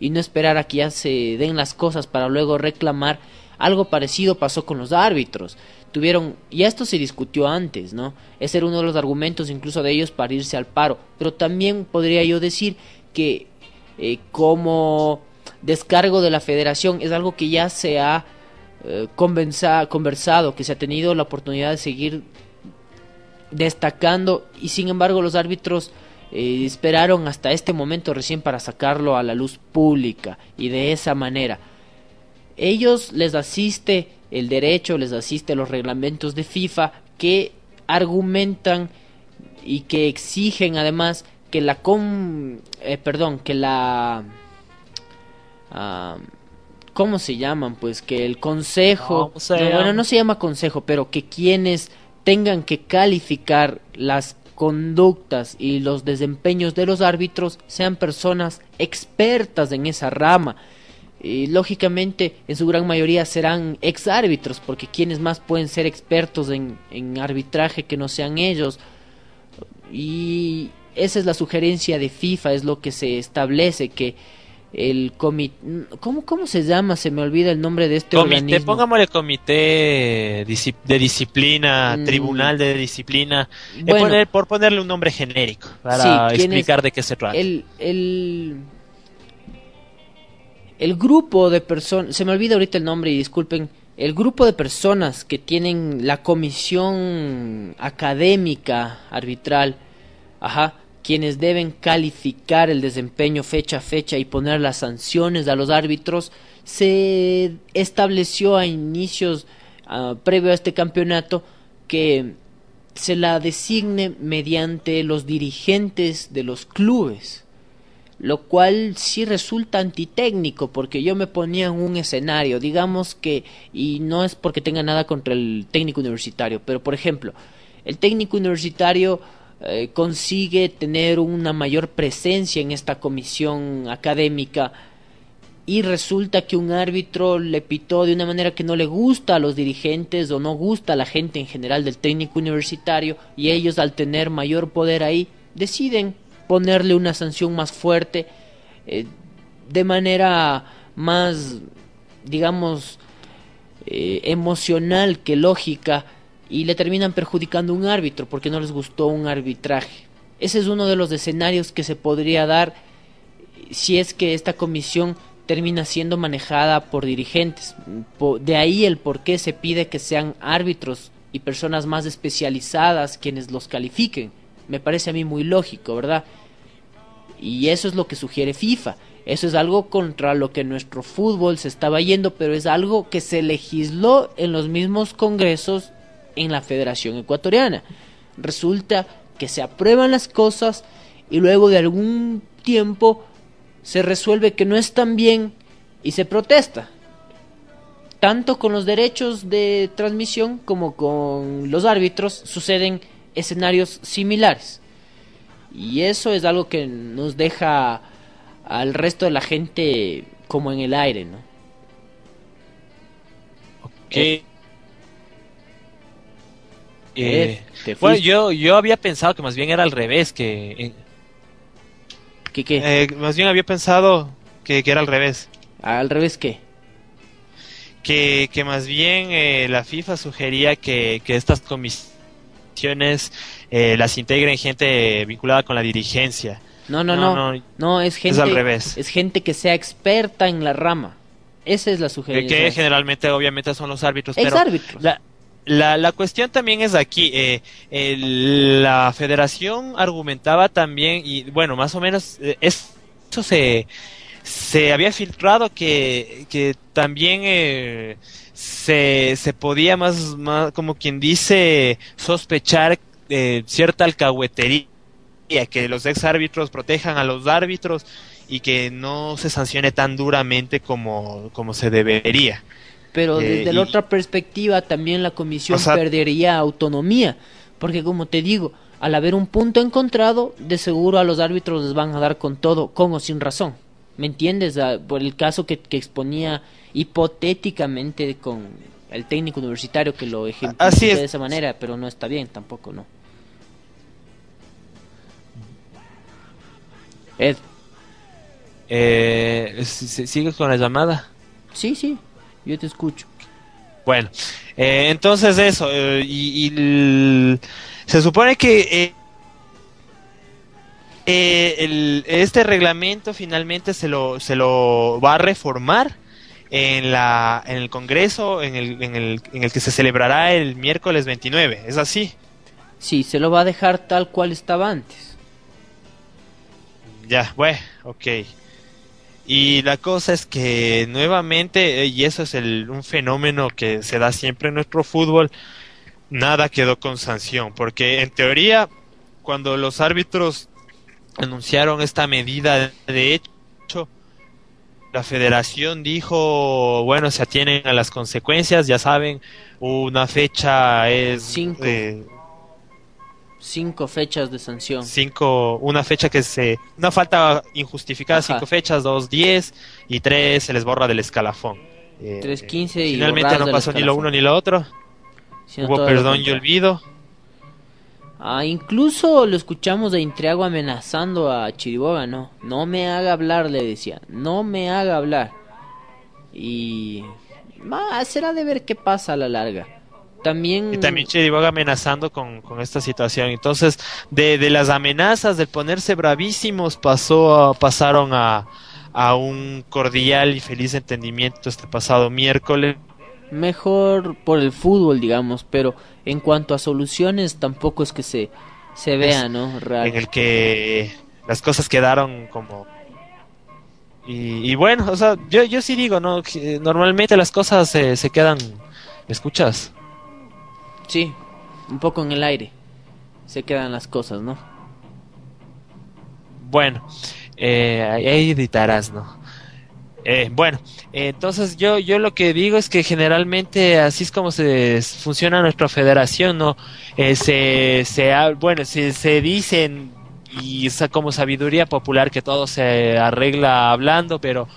y no esperar a que ya se den las cosas para luego reclamar. Algo parecido pasó con los árbitros. Tuvieron, y esto se discutió antes, ¿no? Ese era uno de los argumentos incluso de ellos para irse al paro. Pero también podría yo decir que eh, como descargo de la federación es algo que ya se ha eh, conversado, que se ha tenido la oportunidad de seguir destacando y sin embargo los árbitros eh, esperaron hasta este momento recién para sacarlo a la luz pública y de esa manera. Ellos les asiste el derecho, les asiste los reglamentos de FIFA que argumentan y que exigen además que la con eh, perdón que la ah, cómo se llaman pues que el consejo bueno no se llama consejo pero que quienes tengan que calificar las conductas y los desempeños de los árbitros sean personas expertas en esa rama. Y lógicamente, en su gran mayoría serán ex árbitros, porque quienes más pueden ser expertos en, en arbitraje que no sean ellos. Y esa es la sugerencia de FIFA, es lo que se establece, que el comité ¿cómo, ¿cómo se llama? se me olvida el nombre de este comité, organismo pongámosle comité de disciplina mm. tribunal de disciplina por ponerle un nombre genérico para explicar de qué se trata el, el, el grupo de personas se me olvida ahorita el nombre y disculpen el grupo de personas que tienen la comisión académica arbitral ajá. Quienes deben calificar el desempeño fecha a fecha y poner las sanciones a los árbitros, se estableció a inicios uh, previo a este campeonato que se la designe mediante los dirigentes de los clubes, lo cual sí resulta antitécnico porque yo me ponía en un escenario, digamos que, y no es porque tenga nada contra el técnico universitario, pero por ejemplo, el técnico universitario eh, consigue tener una mayor presencia en esta comisión académica y resulta que un árbitro le pitó de una manera que no le gusta a los dirigentes o no gusta a la gente en general del técnico universitario y ellos al tener mayor poder ahí deciden ponerle una sanción más fuerte eh, de manera más digamos eh, emocional que lógica y le terminan perjudicando un árbitro porque no les gustó un arbitraje. Ese es uno de los escenarios que se podría dar si es que esta comisión termina siendo manejada por dirigentes. De ahí el por qué se pide que sean árbitros y personas más especializadas quienes los califiquen. Me parece a mí muy lógico, ¿verdad? Y eso es lo que sugiere FIFA. Eso es algo contra lo que nuestro fútbol se estaba yendo, pero es algo que se legisló en los mismos congresos en la Federación Ecuatoriana. Resulta que se aprueban las cosas y luego de algún tiempo se resuelve que no están bien y se protesta. Tanto con los derechos de transmisión como con los árbitros suceden escenarios similares. Y eso es algo que nos deja al resto de la gente como en el aire, ¿no? Ok. Eh, Eh, te bueno, fuiste. yo, yo había pensado que más bien era al revés, que eh, ¿Qué qué? eh, más bien había pensado que, que era al revés, Al revés qué? que, que más bien eh, la FIFA sugería que, que estas comisiones las integren gente vinculada con la dirigencia. No, no, No, no. no, No, es gente al revés. es gente que sea experta en la rama. Esa es la sugerencia. que generalmente obviamente son los árbitros. Ex pero árbitros. La, la, la cuestión también es aquí. eh, la federación argumentaba también, y bueno, más o menos, eh, esto se, se había filtrado que, que también eh, se, se podía más, más, como quien dice, sospechar de cierta alcahuetería, que los ex árbitros protejan a los árbitros y que no se sancione tan duramente como, como se debería. Pero Eh, desde la otra perspectiva también la comisión O sea- perdería autonomía, porque como te digo, al haber un punto encontrado, de seguro a los árbitros les van a dar con todo, con o sin razón. ¿Me entiendes? Ah, Por el caso que, que exponía hipotéticamente con el técnico universitario que lo ejemplifica es. de esa manera, pero no está bien tampoco, ¿no? Ed, Eh, si- si- ¿Sigues con la llamada? sí, sí, yo te escucho. Bueno, eh, entonces eso, eh, y, y el- se supone que eh, eh, el- este reglamento finalmente se lo, se lo va a reformar en, la, en el Congreso en el, en, el, en el que se celebrará el miércoles 29, ¿es así? Sí, se lo va a dejar tal cual estaba antes. Ya, bueno, ok. Y la cosa es que nuevamente, eh, y eso es el, un fenómeno que se da siempre en nuestro fútbol, nada quedó con sanción, porque en teoría, cuando los árbitros anunciaron esta medida, de hecho, la federación dijo, bueno, se atienen a las consecuencias, ya saben, una fecha es Cinco. eh, Cinco fechas de sanción. cinco, una fecha que se, una falta injustificada, Ajá. cinco fechas, dos, diez, y tres se les borra del escalafón. Eh, Tres, quince y Finalmente no pasó ni lo uno ni lo otro. Sino Hubo perdón y olvido. Ah, incluso lo escuchamos a Intriago amenazando a Chiriboga, ¿no? No me haga hablar, le decía. No me haga hablar. Y... Ma, será de ver qué pasa a la larga. También... Y también Chiriboga amenazando con, con esta situación. Entonces, de, de las amenazas, del ponerse bravísimos, pasó a- pasaron a, a un cordial y feliz entendimiento este pasado miércoles. Mejor por el fútbol, digamos, pero en cuanto a soluciones tampoco es que se, se vea, ¿no? Real. en el que las cosas quedaron como y, y bueno o sea yo yo sí digo no Que normalmente las cosas se, se quedan ¿me escuchas Sí, un poco en el aire. Se quedan las cosas, ¿no? bueno eh, ahí editarás no Eh, bueno entonces yo yo lo que digo es que generalmente así es como se funciona nuestra federación no Eh, se se bueno se, se dicen y como sabiduría popular que todo se arregla hablando pero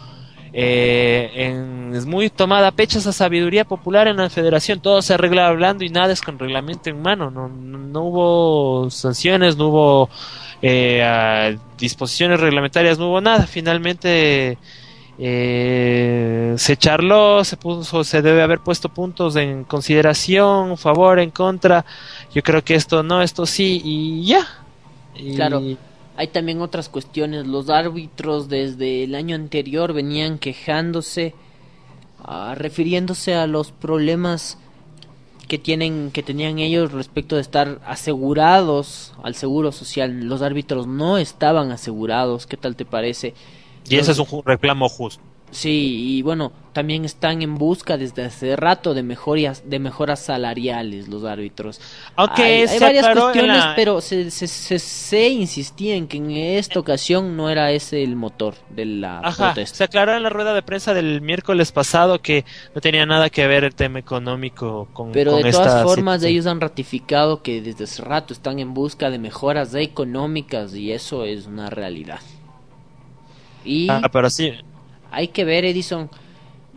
eh, en- es muy tomada a pecho esa sabiduría popular en la federación, todo se arregla hablando y nada es con reglamento en mano, no, no, hubo sanciones, no hubo eh, disposiciones reglamentarias, no hubo nada, finalmente eh, se charló, se puso, se debe haber puesto puntos en consideración, favor, en contra, yo creo que esto no, esto sí y ya. Claro. Hay también otras cuestiones. Los árbitros desde el año anterior venían quejándose, ah, refiriéndose a los problemas que tienen, que tenían ellos respecto de estar asegurados al seguro social. Los árbitros no estaban asegurados. ¿Qué tal te parece? y ese es un reclamo justo. Sí, y bueno, también están en busca desde hace rato de mejoras, de mejoras salariales los árbitros. Aunque hay, hay varias cuestiones, la- pero se, se, se, se insistía en que en esta ocasión no era ese el motor de la Ajá, protesta. se aclaró en la rueda de prensa del miércoles pasado que no tenía nada que ver el tema económico con Pero con de todas esta formas situación. ellos han ratificado que desde hace rato están en busca de mejoras económicas y eso es una realidad. Y Ah, pero sí, hay que ver, Edison,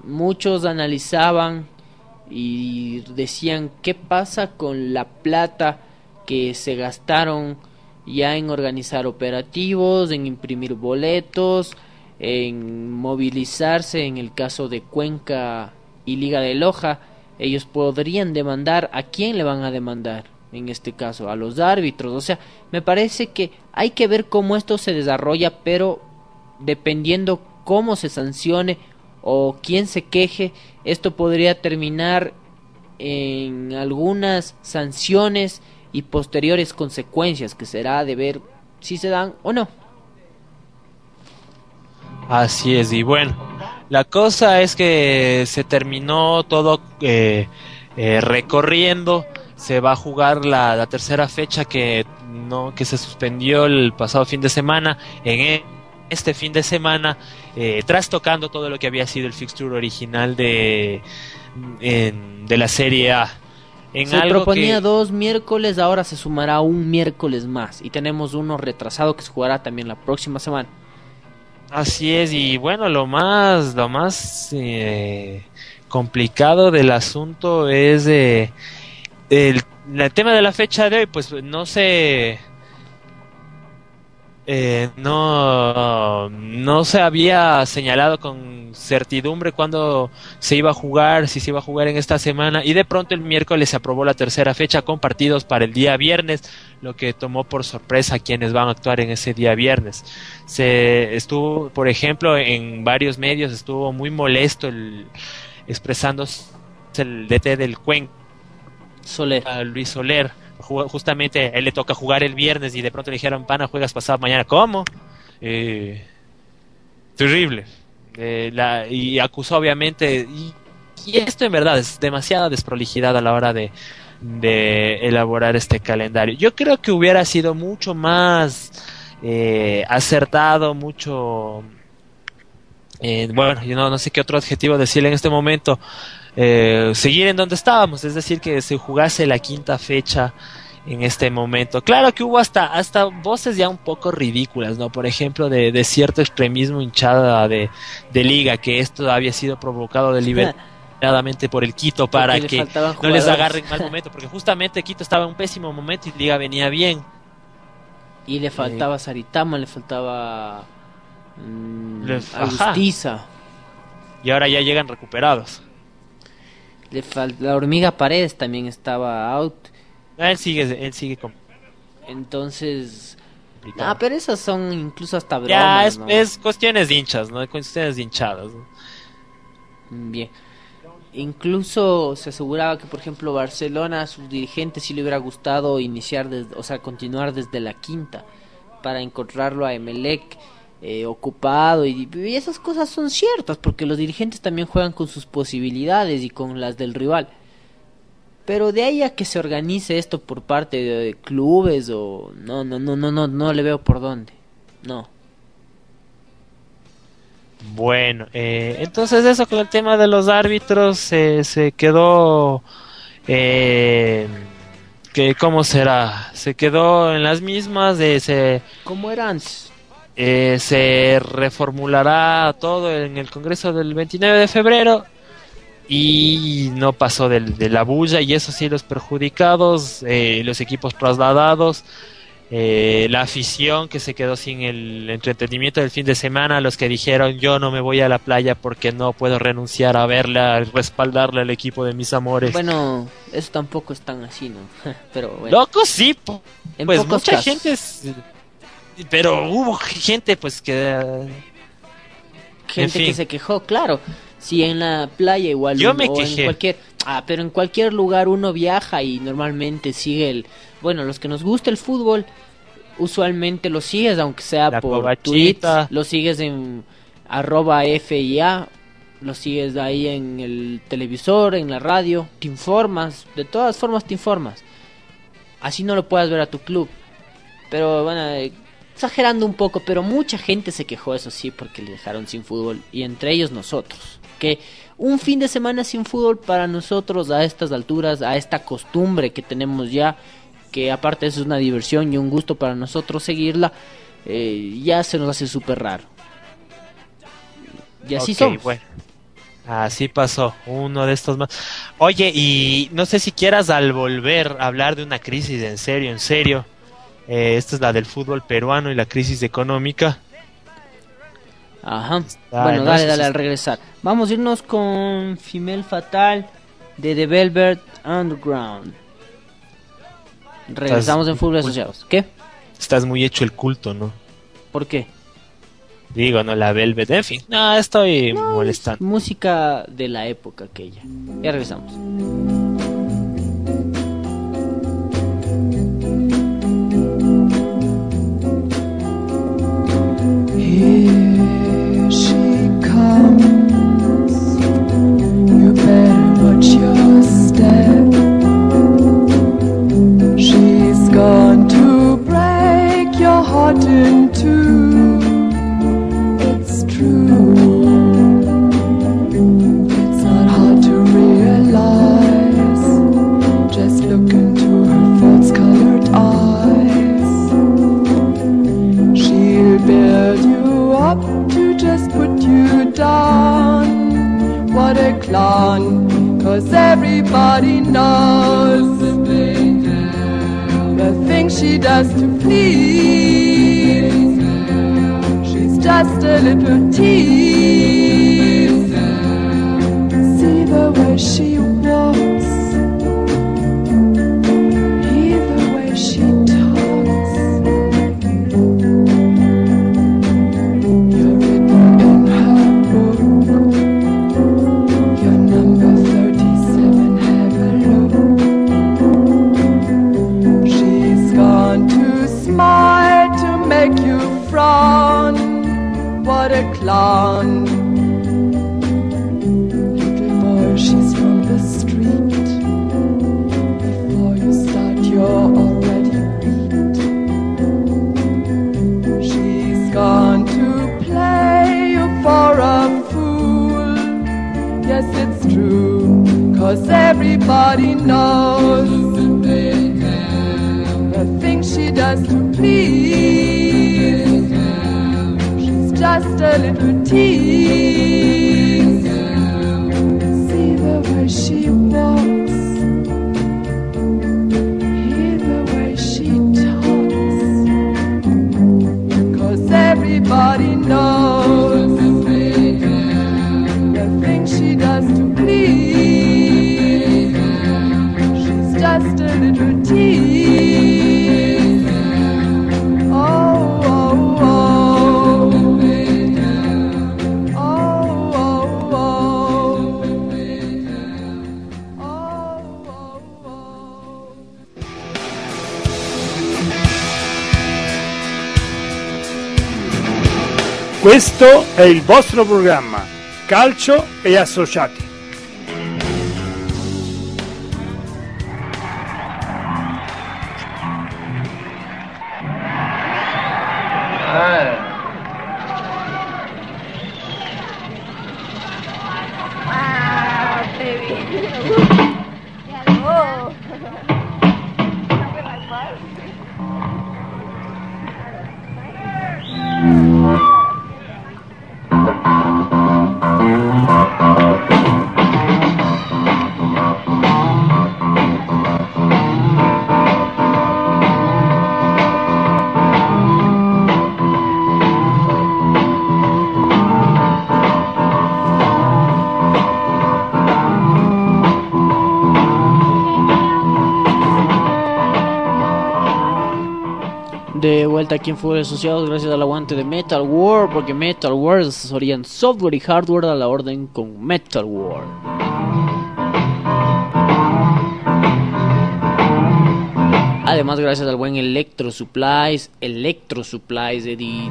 muchos analizaban y decían qué pasa con la plata que se gastaron ya en organizar operativos, en imprimir boletos, en movilizarse en el caso de Cuenca y Liga de Loja. Ellos podrían demandar, ¿a quién le van a demandar? En este caso, a los árbitros. O sea, me parece que hay que ver cómo esto se desarrolla, pero dependiendo cómo se sancione o quién se queje, esto podría terminar en algunas sanciones y posteriores consecuencias que será de ver si se dan o no. así es. Y bueno, la cosa es que se terminó todo eh, eh, recorriendo. Se va a jugar la, la tercera fecha que no que se suspendió el pasado fin de semana en este fin de semana, eh, trastocando todo lo que había sido el fixture original de en- de la Serie A. En se algo proponía que- dos miércoles, ahora se sumará un miércoles más y tenemos uno retrasado que se jugará también la próxima semana. Así es, y bueno, lo más, lo más eh, complicado del asunto es eh, el, el tema de la fecha de hoy, pues no se eh, no no se había señalado con certidumbre cuándo se iba a jugar, si se iba a jugar en esta semana, y de pronto el miércoles se aprobó la tercera fecha con partidos para el día viernes, lo que tomó por sorpresa a quienes van a actuar en ese día viernes se estuvo, por ejemplo, en varios medios estuvo muy molesto el expresándose el DT del Cuenca, Soler. Luis Soler. Ju- Justamente él le toca jugar el viernes y de pronto le dijeron, pana, juegas pasado mañana. ¿Cómo? Eh, terrible. Eh, y acusó obviamente, y, esto en verdad es demasiada desprolijidad a la hora de, de elaborar este calendario. Yo creo que hubiera sido mucho más eh, acertado, mucho... eh, bueno, yo no, no sé qué otro adjetivo decirle en este momento. Eh, seguir en donde estábamos, es decir, que se jugase la quinta fecha en este momento. Claro que hubo hasta, hasta voces ya un poco ridículas, ¿no? Por ejemplo, de, de cierto extremismo hinchada de, de liga, que esto había sido provocado deliberadamente por el Quito para Porque que no les agarren mal momento, porque justamente Quito estaba en un pésimo momento y Liga venía bien. Y le faltaba Saritama, le faltaba mm, Le-. Alustiza, Y ahora ya llegan recuperados. Le fal- la hormiga Paredes también estaba out. Él sigue, él sigue con- Entonces, complicado. ah, pero esas son incluso hasta bromas, ya es, ¿no? es cuestiones de hinchas, ¿no? Cuestiones de hinchadas. ¿no? Mm, Bien. Incluso se aseguraba que, por ejemplo, Barcelona, a sus dirigentes sí le hubiera gustado iniciar, desde, o sea, continuar desde la quinta para encontrarlo a Emelec eh, ocupado y, y esas cosas son ciertas porque los dirigentes también juegan con sus posibilidades y con las del rival. Pero de ahí a que se organice esto por parte de clubes o no, no, no, no, no, no le veo por dónde. No. Bueno, eh, entonces eso con el tema de los árbitros se se quedó... Eh, que, ¿Cómo será? Se quedó en las mismas, de, se, ¿Cómo era antes? Eh, se reformulará todo en el Congreso del 29 de febrero y no pasó del- de la bulla y eso sí los perjudicados, eh, los equipos trasladados, eh, la afición que se quedó sin el entretenimiento del fin de semana, los que dijeron yo no me voy a la playa porque no puedo renunciar a verla, a respaldarle al equipo de mis amores. Bueno, eso tampoco es tan así, ¿no? Pero bueno. Loco, sí, po- En pues mucha casos. gente, es- pero hubo gente pues que gente en fin. que se quejó, claro. Si en la playa igual Yo me o en quejé. cualquier ah, pero en cualquier lugar uno viaja y normalmente sigue el bueno, los que nos gusta el fútbol usualmente lo sigues aunque sea La por covachita. tweets, lo sigues en arroba FIA, lo sigues ahí en el televisor, en la radio, te informas, de todas formas te informas. Así no lo puedas ver a tu club. Pero bueno, eh, exagerando un poco, pero mucha gente se quejó, eso sí, porque le dejaron sin fútbol, y entre ellos nosotros. Que un fin de semana sin fútbol para nosotros a estas alturas, a esta costumbre que tenemos ya, que aparte eso es una diversión y un gusto para nosotros seguirla, eh, ya se nos hace súper raro. Y así Ok, somos. bueno. Así pasó, uno de estos más. Oye, y no sé si quieras al volver a hablar de una crisis en serio, en serio. Eh, esta es la del fútbol peruano y la crisis económica. Ajá. Ah, bueno, no, dale, dale al regresar. Vamos a irnos con Female Fatal de The Velvet Underground. Regresamos en Fútbol Asociados. ¿Qué? Estás muy hecho el culto, ¿no? ¿Por qué? Digo, no, la Velvet, en fin. No, estoy No, molestando. es música de la época aquella. Ya regresamos. A cause everybody knows the things she does to please. She's just a little tease. See the way she Clown. Little boy, she's from the street. Before you start, you're already beat. She's gone to play you for a fool. Yes, it's true, cause everybody knows the things she does to please. Just a little tease. See the way she walks, Questo è il vostro programma Calcio e Associati. Aquí en Fútbol Asociados gracias al aguante de Metal War, porque Metal War es asesoría en software y hardware a la orden con Metal War. Además, gracias al buen Electro Supplies, Electro Supplies, Eddie.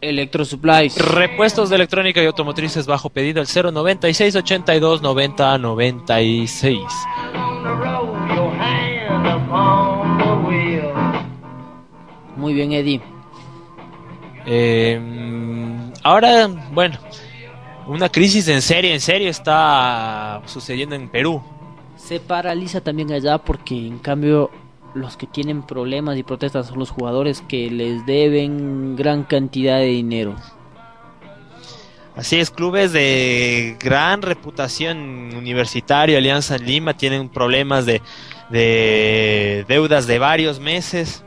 Electro Supplies. Repuestos de electrónica y automotrices bajo pedido al 096 82 90 96. Muy bien, Eddie. Eh, ahora, bueno, una crisis en serio, en serio está sucediendo en Perú. Se paraliza también allá porque en cambio los que tienen problemas y protestas son los jugadores que les deben gran cantidad de dinero. Así es, clubes de gran reputación universitaria, Alianza Lima, tienen problemas de, de deudas de varios meses,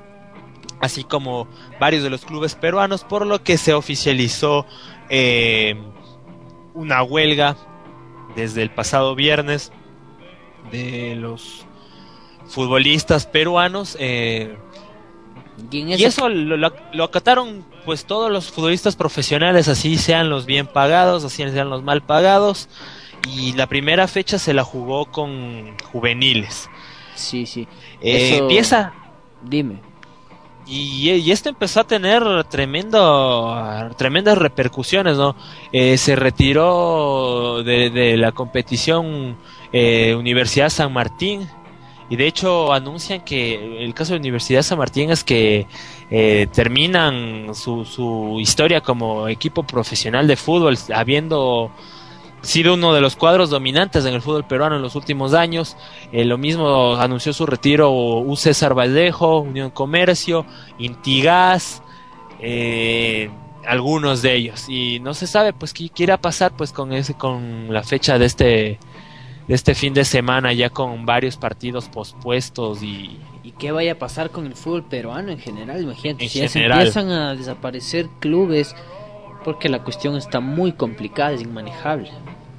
así como varios de los clubes peruanos, por lo que se oficializó eh, una huelga desde el pasado viernes de los futbolistas peruanos. Eh, Y, y eso lo, lo- lo acataron pues todos los futbolistas profesionales, así sean los bien pagados, así sean los mal pagados. Y la primera fecha se la jugó con juveniles. Sí, sí. Eh, Eso- Empieza Dime. Y, y empezó a tener tremendo, tremendas repercusiones, ¿no? Eh, se retiró de, de la competición eh, Universidad San Martín y de hecho anuncian que el caso de Universidad San Martín es que eh, terminan su, su historia como equipo profesional de fútbol, habiendo sido uno de los cuadros dominantes en el fútbol peruano en los últimos años. Eh, lo mismo anunció su retiro U César Valdejo, Unión Comercio, Intigas, eh, algunos de ellos. Y no se sabe pues qué quiera pasar pues con ese, con la fecha de este de este fin de semana ya con varios partidos pospuestos y ¿Y qué vaya a pasar con el fútbol peruano en general? Imagínate, En si ya se empiezan a desaparecer clubes, porque la cuestión está muy complicada, es inmanejable.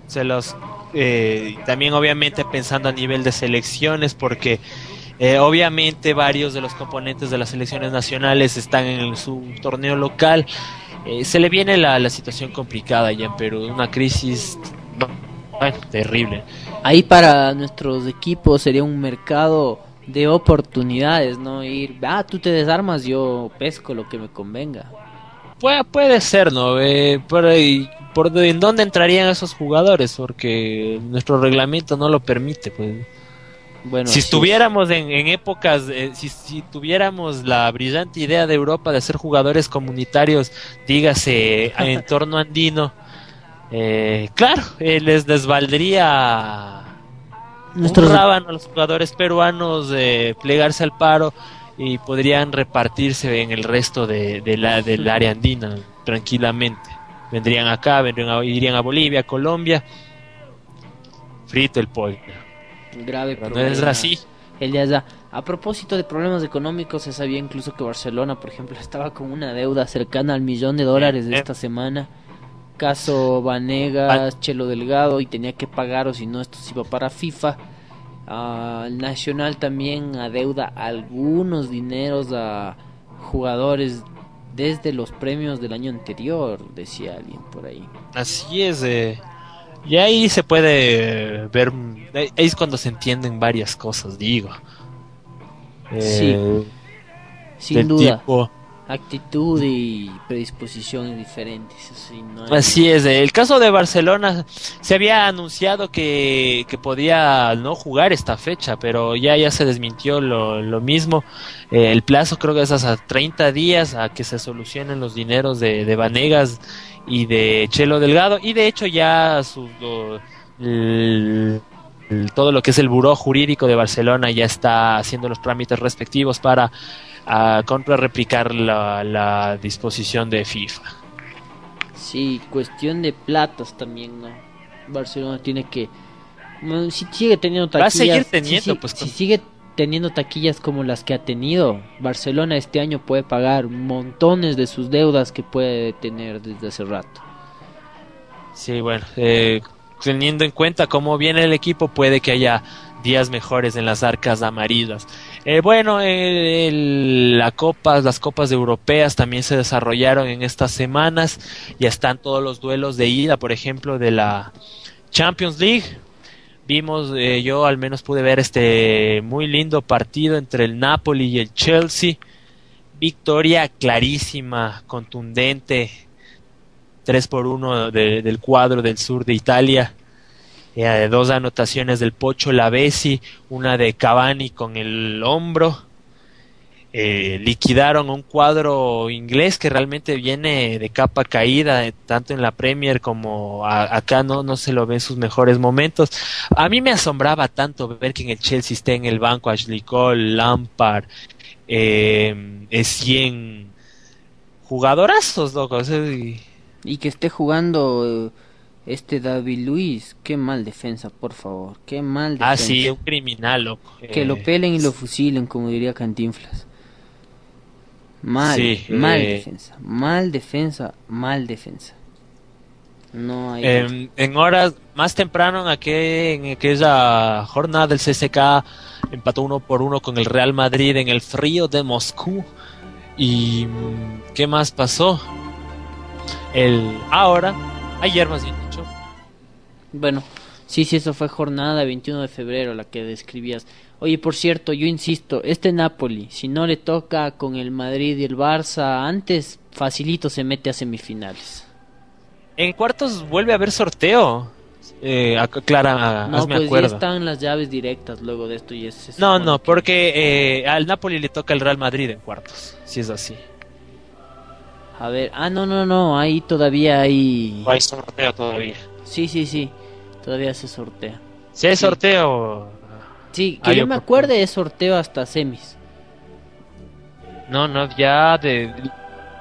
se los eh, también obviamente pensando a nivel de selecciones porque eh, obviamente varios de los componentes de las selecciones nacionales están en su torneo local Eh, se le viene la, la situación complicada ya en Perú una crisis bueno, terrible Ahí para nuestros equipos sería un mercado de oportunidades, ¿no? Ir, ah, tú te desarmas, yo pesco lo que me convenga. Puede, puede ser no eh, por, ahí- por en dónde entrarían esos jugadores porque nuestro reglamento no lo permite pues. Bueno, si estuviéramos en, en épocas, eh, si, si tuviéramos la brillante idea de Europa de ser jugadores comunitarios, dígase en entorno andino, eh, claro, eh, les desvaldría Nuestros- un rábano a los jugadores peruanos de plegarse al paro y podrían repartirse en el resto de, de la, del área andina tranquilamente. Vendrían acá, vendrían a- irían a Bolivia, Colombia, frito el pollo. grave Pero no problema. es así. El de allá. A propósito de problemas económicos, se sabía incluso que Barcelona, por ejemplo, estaba con una deuda cercana al millón de dólares de Eh, eh. esta semana. Caso Vanegas, Chelo Delgado, y tenía que pagar, o si no, esto se iba para FIFA. Ah, el Nacional también adeuda algunos dineros a jugadores desde los premios del año anterior, decía alguien por ahí. Así es. eh, y ahí se puede ver. Ahí es cuando se entienden varias cosas, digo. Eh, Sin duda, tipo- actitud y predisposiciones diferentes. así, no es, el caso de Barcelona se había anunciado que, que podía no jugar esta fecha, pero ya, ya se desmintió lo, lo mismo. Eh, el plazo creo que es hasta 30 días a que se solucionen los dineros de, de Vanegas y de Chelo Delgado, y de hecho ya su, todo lo que es el buró jurídico de Barcelona ya está haciendo los trámites respectivos para a contra replicar la, la disposición de FIFA. Sí, cuestión de platas también, ¿no? Barcelona tiene que... bueno, si sigue teniendo Va a taquillas... seguir si teniendo, si- pues, si sigue teniendo taquillas como las que ha tenido, Barcelona este año puede pagar montones de sus deudas que puede tener desde hace rato. Sí, bueno, eh, teniendo en cuenta cómo viene el equipo, puede que haya días mejores en las arcas amarillas. Eh, bueno, el- la copas, las copas europeas también se desarrollaron en estas semanas. Ya están todos los duelos de ida, por ejemplo, de la Champions League. Vimos, eh, yo al menos pude ver este muy lindo partido entre el Napoli y el Chelsea. victoria clarísima, contundente, 3 por 1 del cuadro del sur de Italia. Eh, dos anotaciones del Pocho Lavesi, una de Cavani con el hombro. Eh, liquidaron un cuadro inglés que realmente viene de capa caída, eh, tanto en la Premier como acá no, no se lo ven sus mejores momentos. A mí me asombraba tanto ver que en el Chelsea esté en el banco Ashley Cole, Lampard, eh, 100 jugadorazos, loco. Y... y que esté jugando este David Luis, qué mal defensa, por favor, qué mal defensa. Ah, sí, un criminal, loco. Que lo pelen y lo fusilen, como diría Cantinflas. Mal, mal eh, defensa, mal defensa, mal defensa. No hay em, en horas más temprano en, aquel, en aquella jornada del CSK empató uno por uno con el Real Madrid en el frío de Moscú. ¿Y qué más pasó? El ahora, ayer más bien. Bueno, sí, sí, eso fue jornada 21 de febrero la que describías. Oye, por cierto, yo insisto, este Napoli, si no le toca con el Madrid y el Barça antes, facilito se mete a semifinales. En cuartos vuelve a haber sorteo. Eh, Clara, no, pues ya están las llaves directas luego de esto y es. No, no, porque eh, al Napoli le toca el Real Madrid en cuartos, si es así. A ver, ah, no, no, no, ahí todavía hay. Hay sorteo todavía. Sí, sí, sí, todavía se sortea. Si hay sorteo, Sí, que yo me acuerde es sorteo hasta semis. No, no, ya de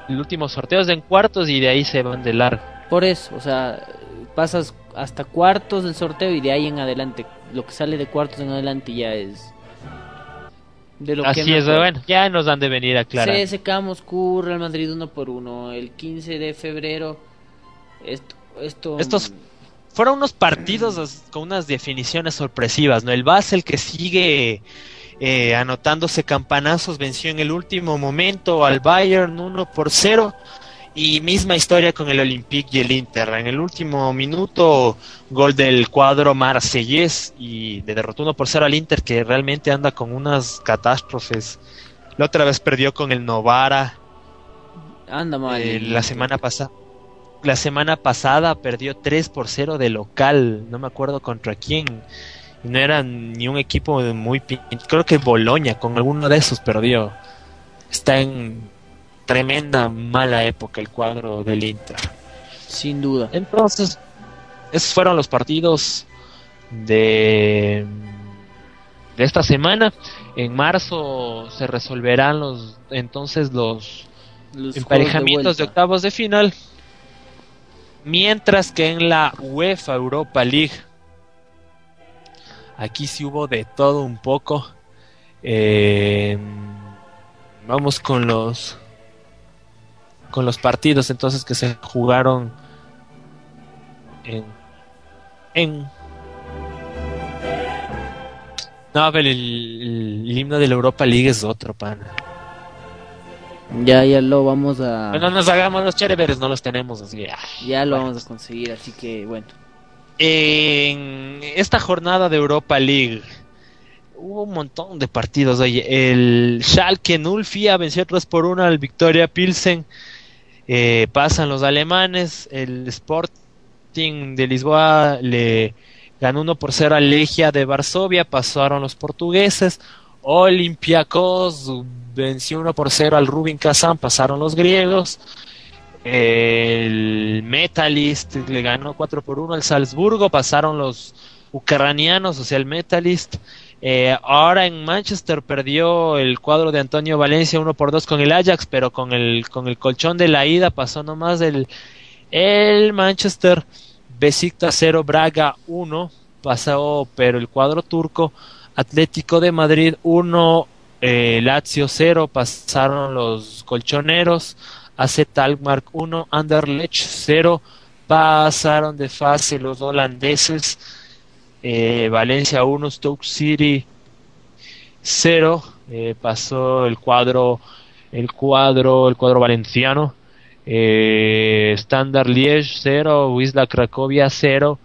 el último sorteo es en cuartos y de ahí se van de largo. Por eso, o sea, pasas hasta cuartos del sorteo y de ahí en adelante. Lo que sale de cuartos en adelante ya es de lo Así es, bueno, ya nos han de venir a aclarar. CSK Moscú, Real Madrid uno por uno. El 15 de febrero, esto, esto estos fueron unos partidos con unas definiciones sorpresivas, ¿no? El Basel que sigue eh, anotándose campanazos venció en el último momento al Bayern 1 por 0 y misma historia con el Olympique y el Inter. En el último minuto, gol del cuadro marsellés y de derrotó 1 por 0 al Inter que realmente anda con unas catástrofes. La otra vez perdió con el Novara. Anda mal. Eh, la semana pasada la semana pasada perdió 3 por 0 de local, no me acuerdo contra quién. No era ni un equipo muy... Creo que Boloña, con alguno de esos perdió. Está en tremenda mala época el cuadro del Inter. Sin duda. Entonces, esos fueron los partidos de, de esta semana. En marzo se resolverán los entonces los, los emparejamientos de octavos de final. Mientras que en la UEFA Europa League, aquí sí hubo de todo un poco. Eh, vamos con los con los partidos entonces que se jugaron en en no, pero el, el himno de la Europa League es otro, pana. Ya, ya lo vamos a. No nos hagamos los chéveres, no los tenemos así. ya lo vamos a conseguir, así que bueno. En esta jornada de Europa League hubo un montón de partidos. Oye, el Schalke Nulfia venció 3 por 1 al Victoria Pilsen. Eh, pasan los alemanes. El Sporting de Lisboa le ganó 1 por 0 al Legia de Varsovia. Pasaron los portugueses. Olympiacos venció 1 por 0 al Rubin Kazan, pasaron los griegos. El Metalist le ganó 4 por 1 al Salzburgo, pasaron los ucranianos, o sea, el Metalist. Eh, ahora en Manchester perdió el cuadro de Antonio Valencia 1 por 2 con el Ajax, pero con el, con el colchón de la ida pasó nomás el, el Manchester. Besiktas 0, Braga 1, pasó, pero el cuadro turco Atlético de Madrid 1, eh, Lazio 0, pasaron los colchoneros. AC Talmark 1, Anderlecht 0, pasaron de fase los holandeses. Eh, Valencia 1, Stoke City 0, eh, pasó el cuadro, el cuadro, el cuadro valenciano. Eh, Standard Liège 0, Wisla Cracovia 0,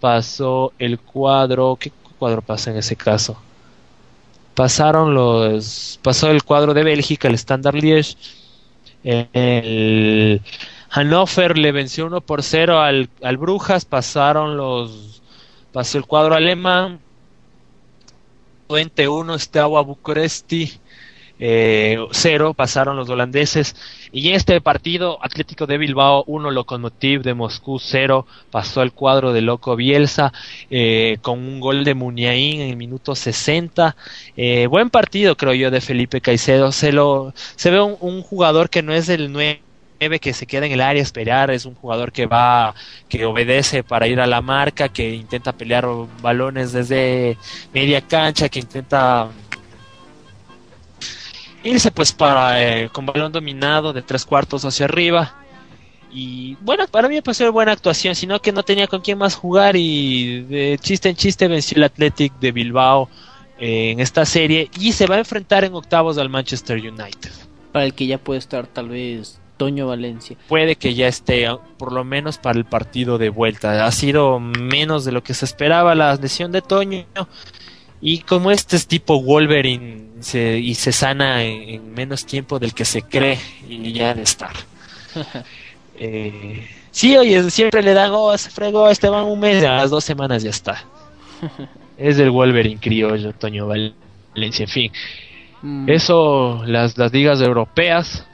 pasó el cuadro, ¿qué cuadro pasa en ese caso? Pasaron los pasó el cuadro de Bélgica, el Standard Liège. El Hannover le venció 1 por 0 al, al Brujas, pasaron los pasó el cuadro alemán. 21 Steaua Bucuresti eh, 0 pasaron los holandeses y este partido Atlético de Bilbao 1 Lokomotiv de Moscú 0 pasó el cuadro de Loco Bielsa eh, con un gol de Muniain en el minuto 60 eh, buen partido creo yo de Felipe Caicedo. Se lo se ve un, un jugador que no es el 9 que se queda en el área a esperar, es un jugador que va, que obedece para ir a la marca, que intenta pelear balones desde media cancha, que intenta irse pues para eh, con balón dominado de tres cuartos hacia arriba. Y bueno, para mí me pareció buena actuación, sino que no tenía con quién más jugar y de chiste en chiste venció el Athletic de Bilbao eh, en esta serie y se va a enfrentar en octavos al Manchester United. Para el que ya puede estar tal vez Toño Valencia. Puede que ya esté, por lo menos para el partido de vuelta. Ha sido menos de lo que se esperaba la lesión de Toño. Y como este es tipo Wolverine se, y se sana en, en, menos tiempo del que se cree y ya de estar. eh, sí, oye, siempre le oh, se fregó, este van un mes, a las dos semanas ya está. es el Wolverine criollo, Toño Valencia, en fin. Mm. Eso, las, las ligas europeas.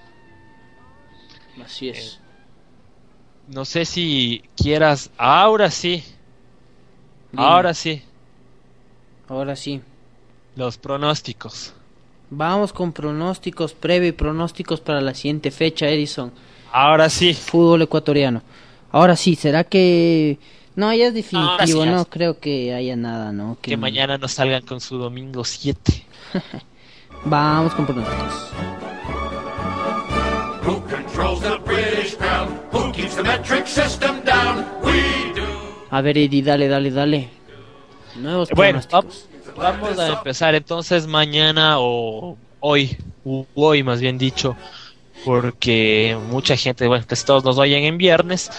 Así es. Eh, no sé si quieras, ahora sí. Dime. Ahora sí. Ahora sí. Los pronósticos. Vamos con pronósticos previo y pronósticos para la siguiente fecha, Edison. Ahora sí. Fútbol ecuatoriano. Ahora sí, ¿será que... No, ya es definitivo, sí, no creo que haya nada, ¿no? Que, que mañana nos salgan con su domingo 7. Vamos con pronósticos. Who controls the British crown? Who keeps the metric system down? We do. A ver, Eddie, dale, dale, dale. Nuevos bueno, vamos a empezar entonces mañana o hoy, u hoy más bien dicho, porque mucha gente, bueno, casi todos nos oyen en viernes,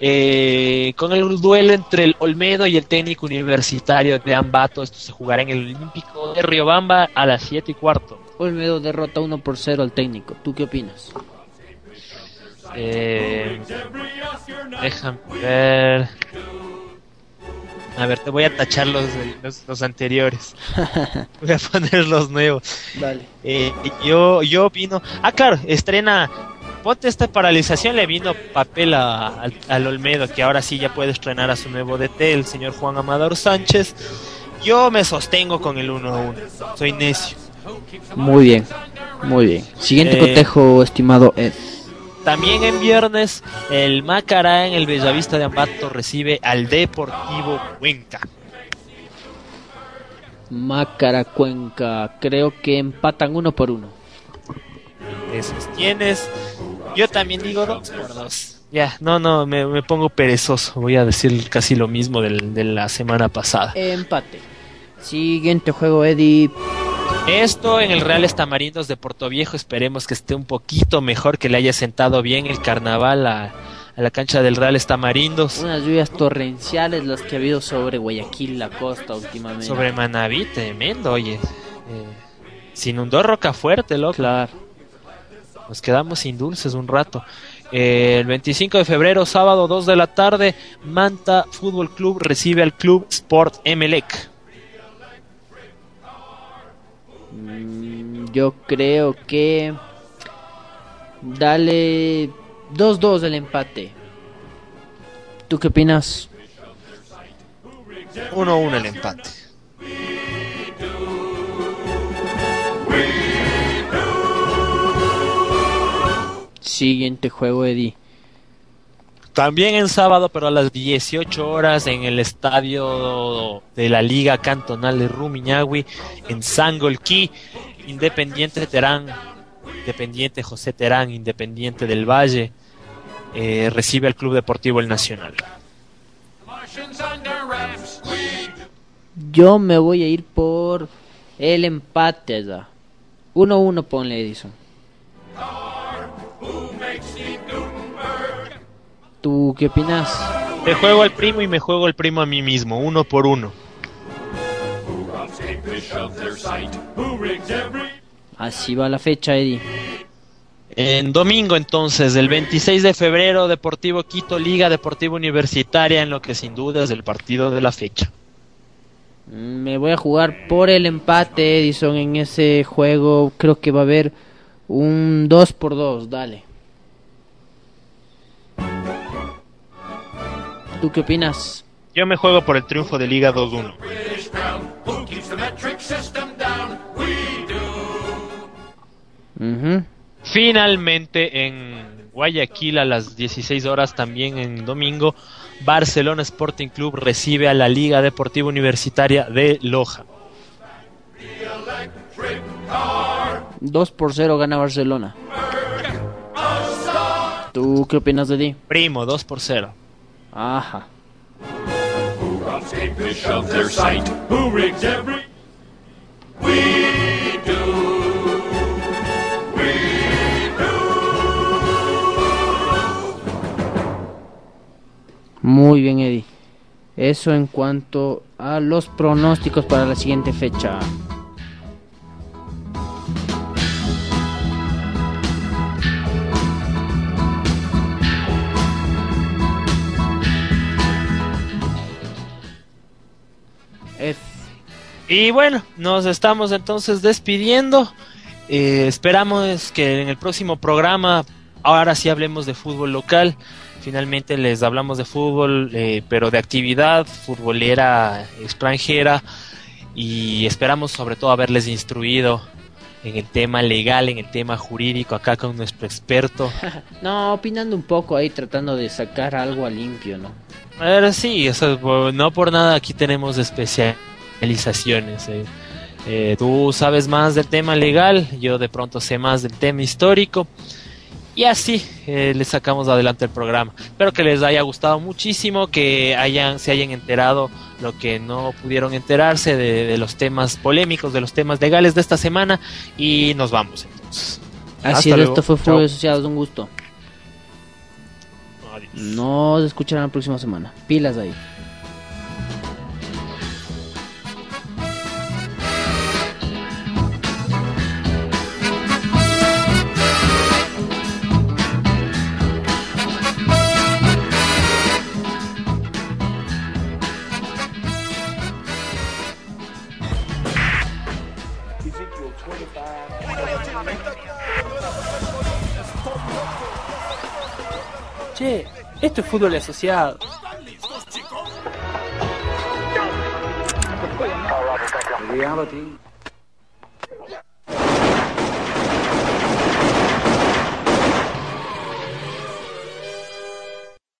eh, con el duelo entre el Olmedo y el técnico universitario de Ambato. Esto se jugará en el Olímpico de Riobamba a las 7 y cuarto. Olmedo derrota 1 por 0 al técnico. ¿Tú qué opinas? Eh, déjame ver. A ver, te voy a tachar los, los, los anteriores. voy a poner los nuevos. Dale. Eh, yo, yo opino. Ah, claro, estrena. Ponte esta paralización, le vino papel a, a, al Olmedo, que ahora sí ya puede estrenar a su nuevo DT, el señor Juan Amador Sánchez. Yo me sostengo con el 1-1. Soy necio. Muy bien, muy bien. Siguiente eh, cotejo, estimado Ed. También en viernes, el Macará en el Bellavista de Ambato recibe al Deportivo Cuenca. Macará Cuenca, creo que empatan uno por uno. Esos tienes. Yo también digo dos por dos. Ya, no, no, me, me, pongo perezoso. Voy a decir casi lo mismo del, de la semana pasada. Empate. Siguiente juego, Eddie. Esto en el Real Estamarindos de Portoviejo esperemos que esté un poquito mejor, que le haya sentado bien el carnaval a, a la cancha del Real Estamarindos. Unas lluvias torrenciales las que ha habido sobre Guayaquil, la costa últimamente. Sobre Manaví, tremendo, oye. Eh, se inundó Rocafuerte, loco. Claro. Nos quedamos sin dulces un rato. Eh, el 25 de febrero, sábado 2 de la tarde, Manta Fútbol Club recibe al Club Sport Emelec. Yo creo que dale 2-2 el empate. ¿Tú qué opinas? 1-1 el empate. Siguiente juego, Eddie. También en sábado, pero a las 18 horas en el estadio de la Liga Cantonal de Rumiñahui, en Sangolquí, Independiente Terán, Independiente José Terán, Independiente del Valle, eh, recibe al Club Deportivo El Nacional. Yo me voy a ir por el empate allá. 1-1 ponle Edison. ¿Tú qué opinas? Te juego al primo y me juego el primo a mí mismo, uno por uno. Así va la fecha, Eddie. En domingo entonces, el 26 de febrero, Deportivo Quito, Liga Deportiva Universitaria, en lo que sin duda es el partido de la fecha. Mm, Me voy a jugar por el empate, Edison, en ese juego. Creo que va a haber un 2 por 2 dale. ¿Tú qué opinas? Yo me juego por el triunfo de Liga 2-1. British crown. Who keeps the metric system down? We do. Ujú. Finalmente en Guayaquil a las 16 horas también en domingo, Barcelona Sporting Club recibe a la Liga Deportiva Universitaria de Loja. 2 por 0 gana Barcelona. ¿Tú qué opinas de ti? Primo, 2 por 0. Ajá. Who robs a fish of their sight, who rigs every We do. Muy bien, Eddie. Eso en cuanto a los pronósticos para la siguiente fecha. Y bueno, nos estamos entonces despidiendo. Eh, esperamos que en el próximo programa, ahora sí hablemos de fútbol local. Finalmente les hablamos de fútbol, eh, pero de actividad futbolera extranjera. Y esperamos sobre todo haberles instruido en el tema legal, en el tema jurídico, acá con nuestro experto. No, opinando un poco ahí, tratando de sacar algo a limpio, ¿no? A ver, sí, eso, no por nada aquí tenemos especializaciones. eh. Eh, tú sabes más del tema legal, yo de pronto sé más del tema histórico. Y así eh, les sacamos adelante el programa. Espero que les haya gustado muchísimo, que hayan, se hayan enterado lo que no pudieron enterarse de, de los temas polémicos, de los temas legales de esta semana. Y nos vamos entonces. Así Hasta es, luego. esto fue. Fútbol Asociados, un gusto. Adiós. Nos escucharán la próxima semana. Pilas ahí. Esto es fútbol asociado. reality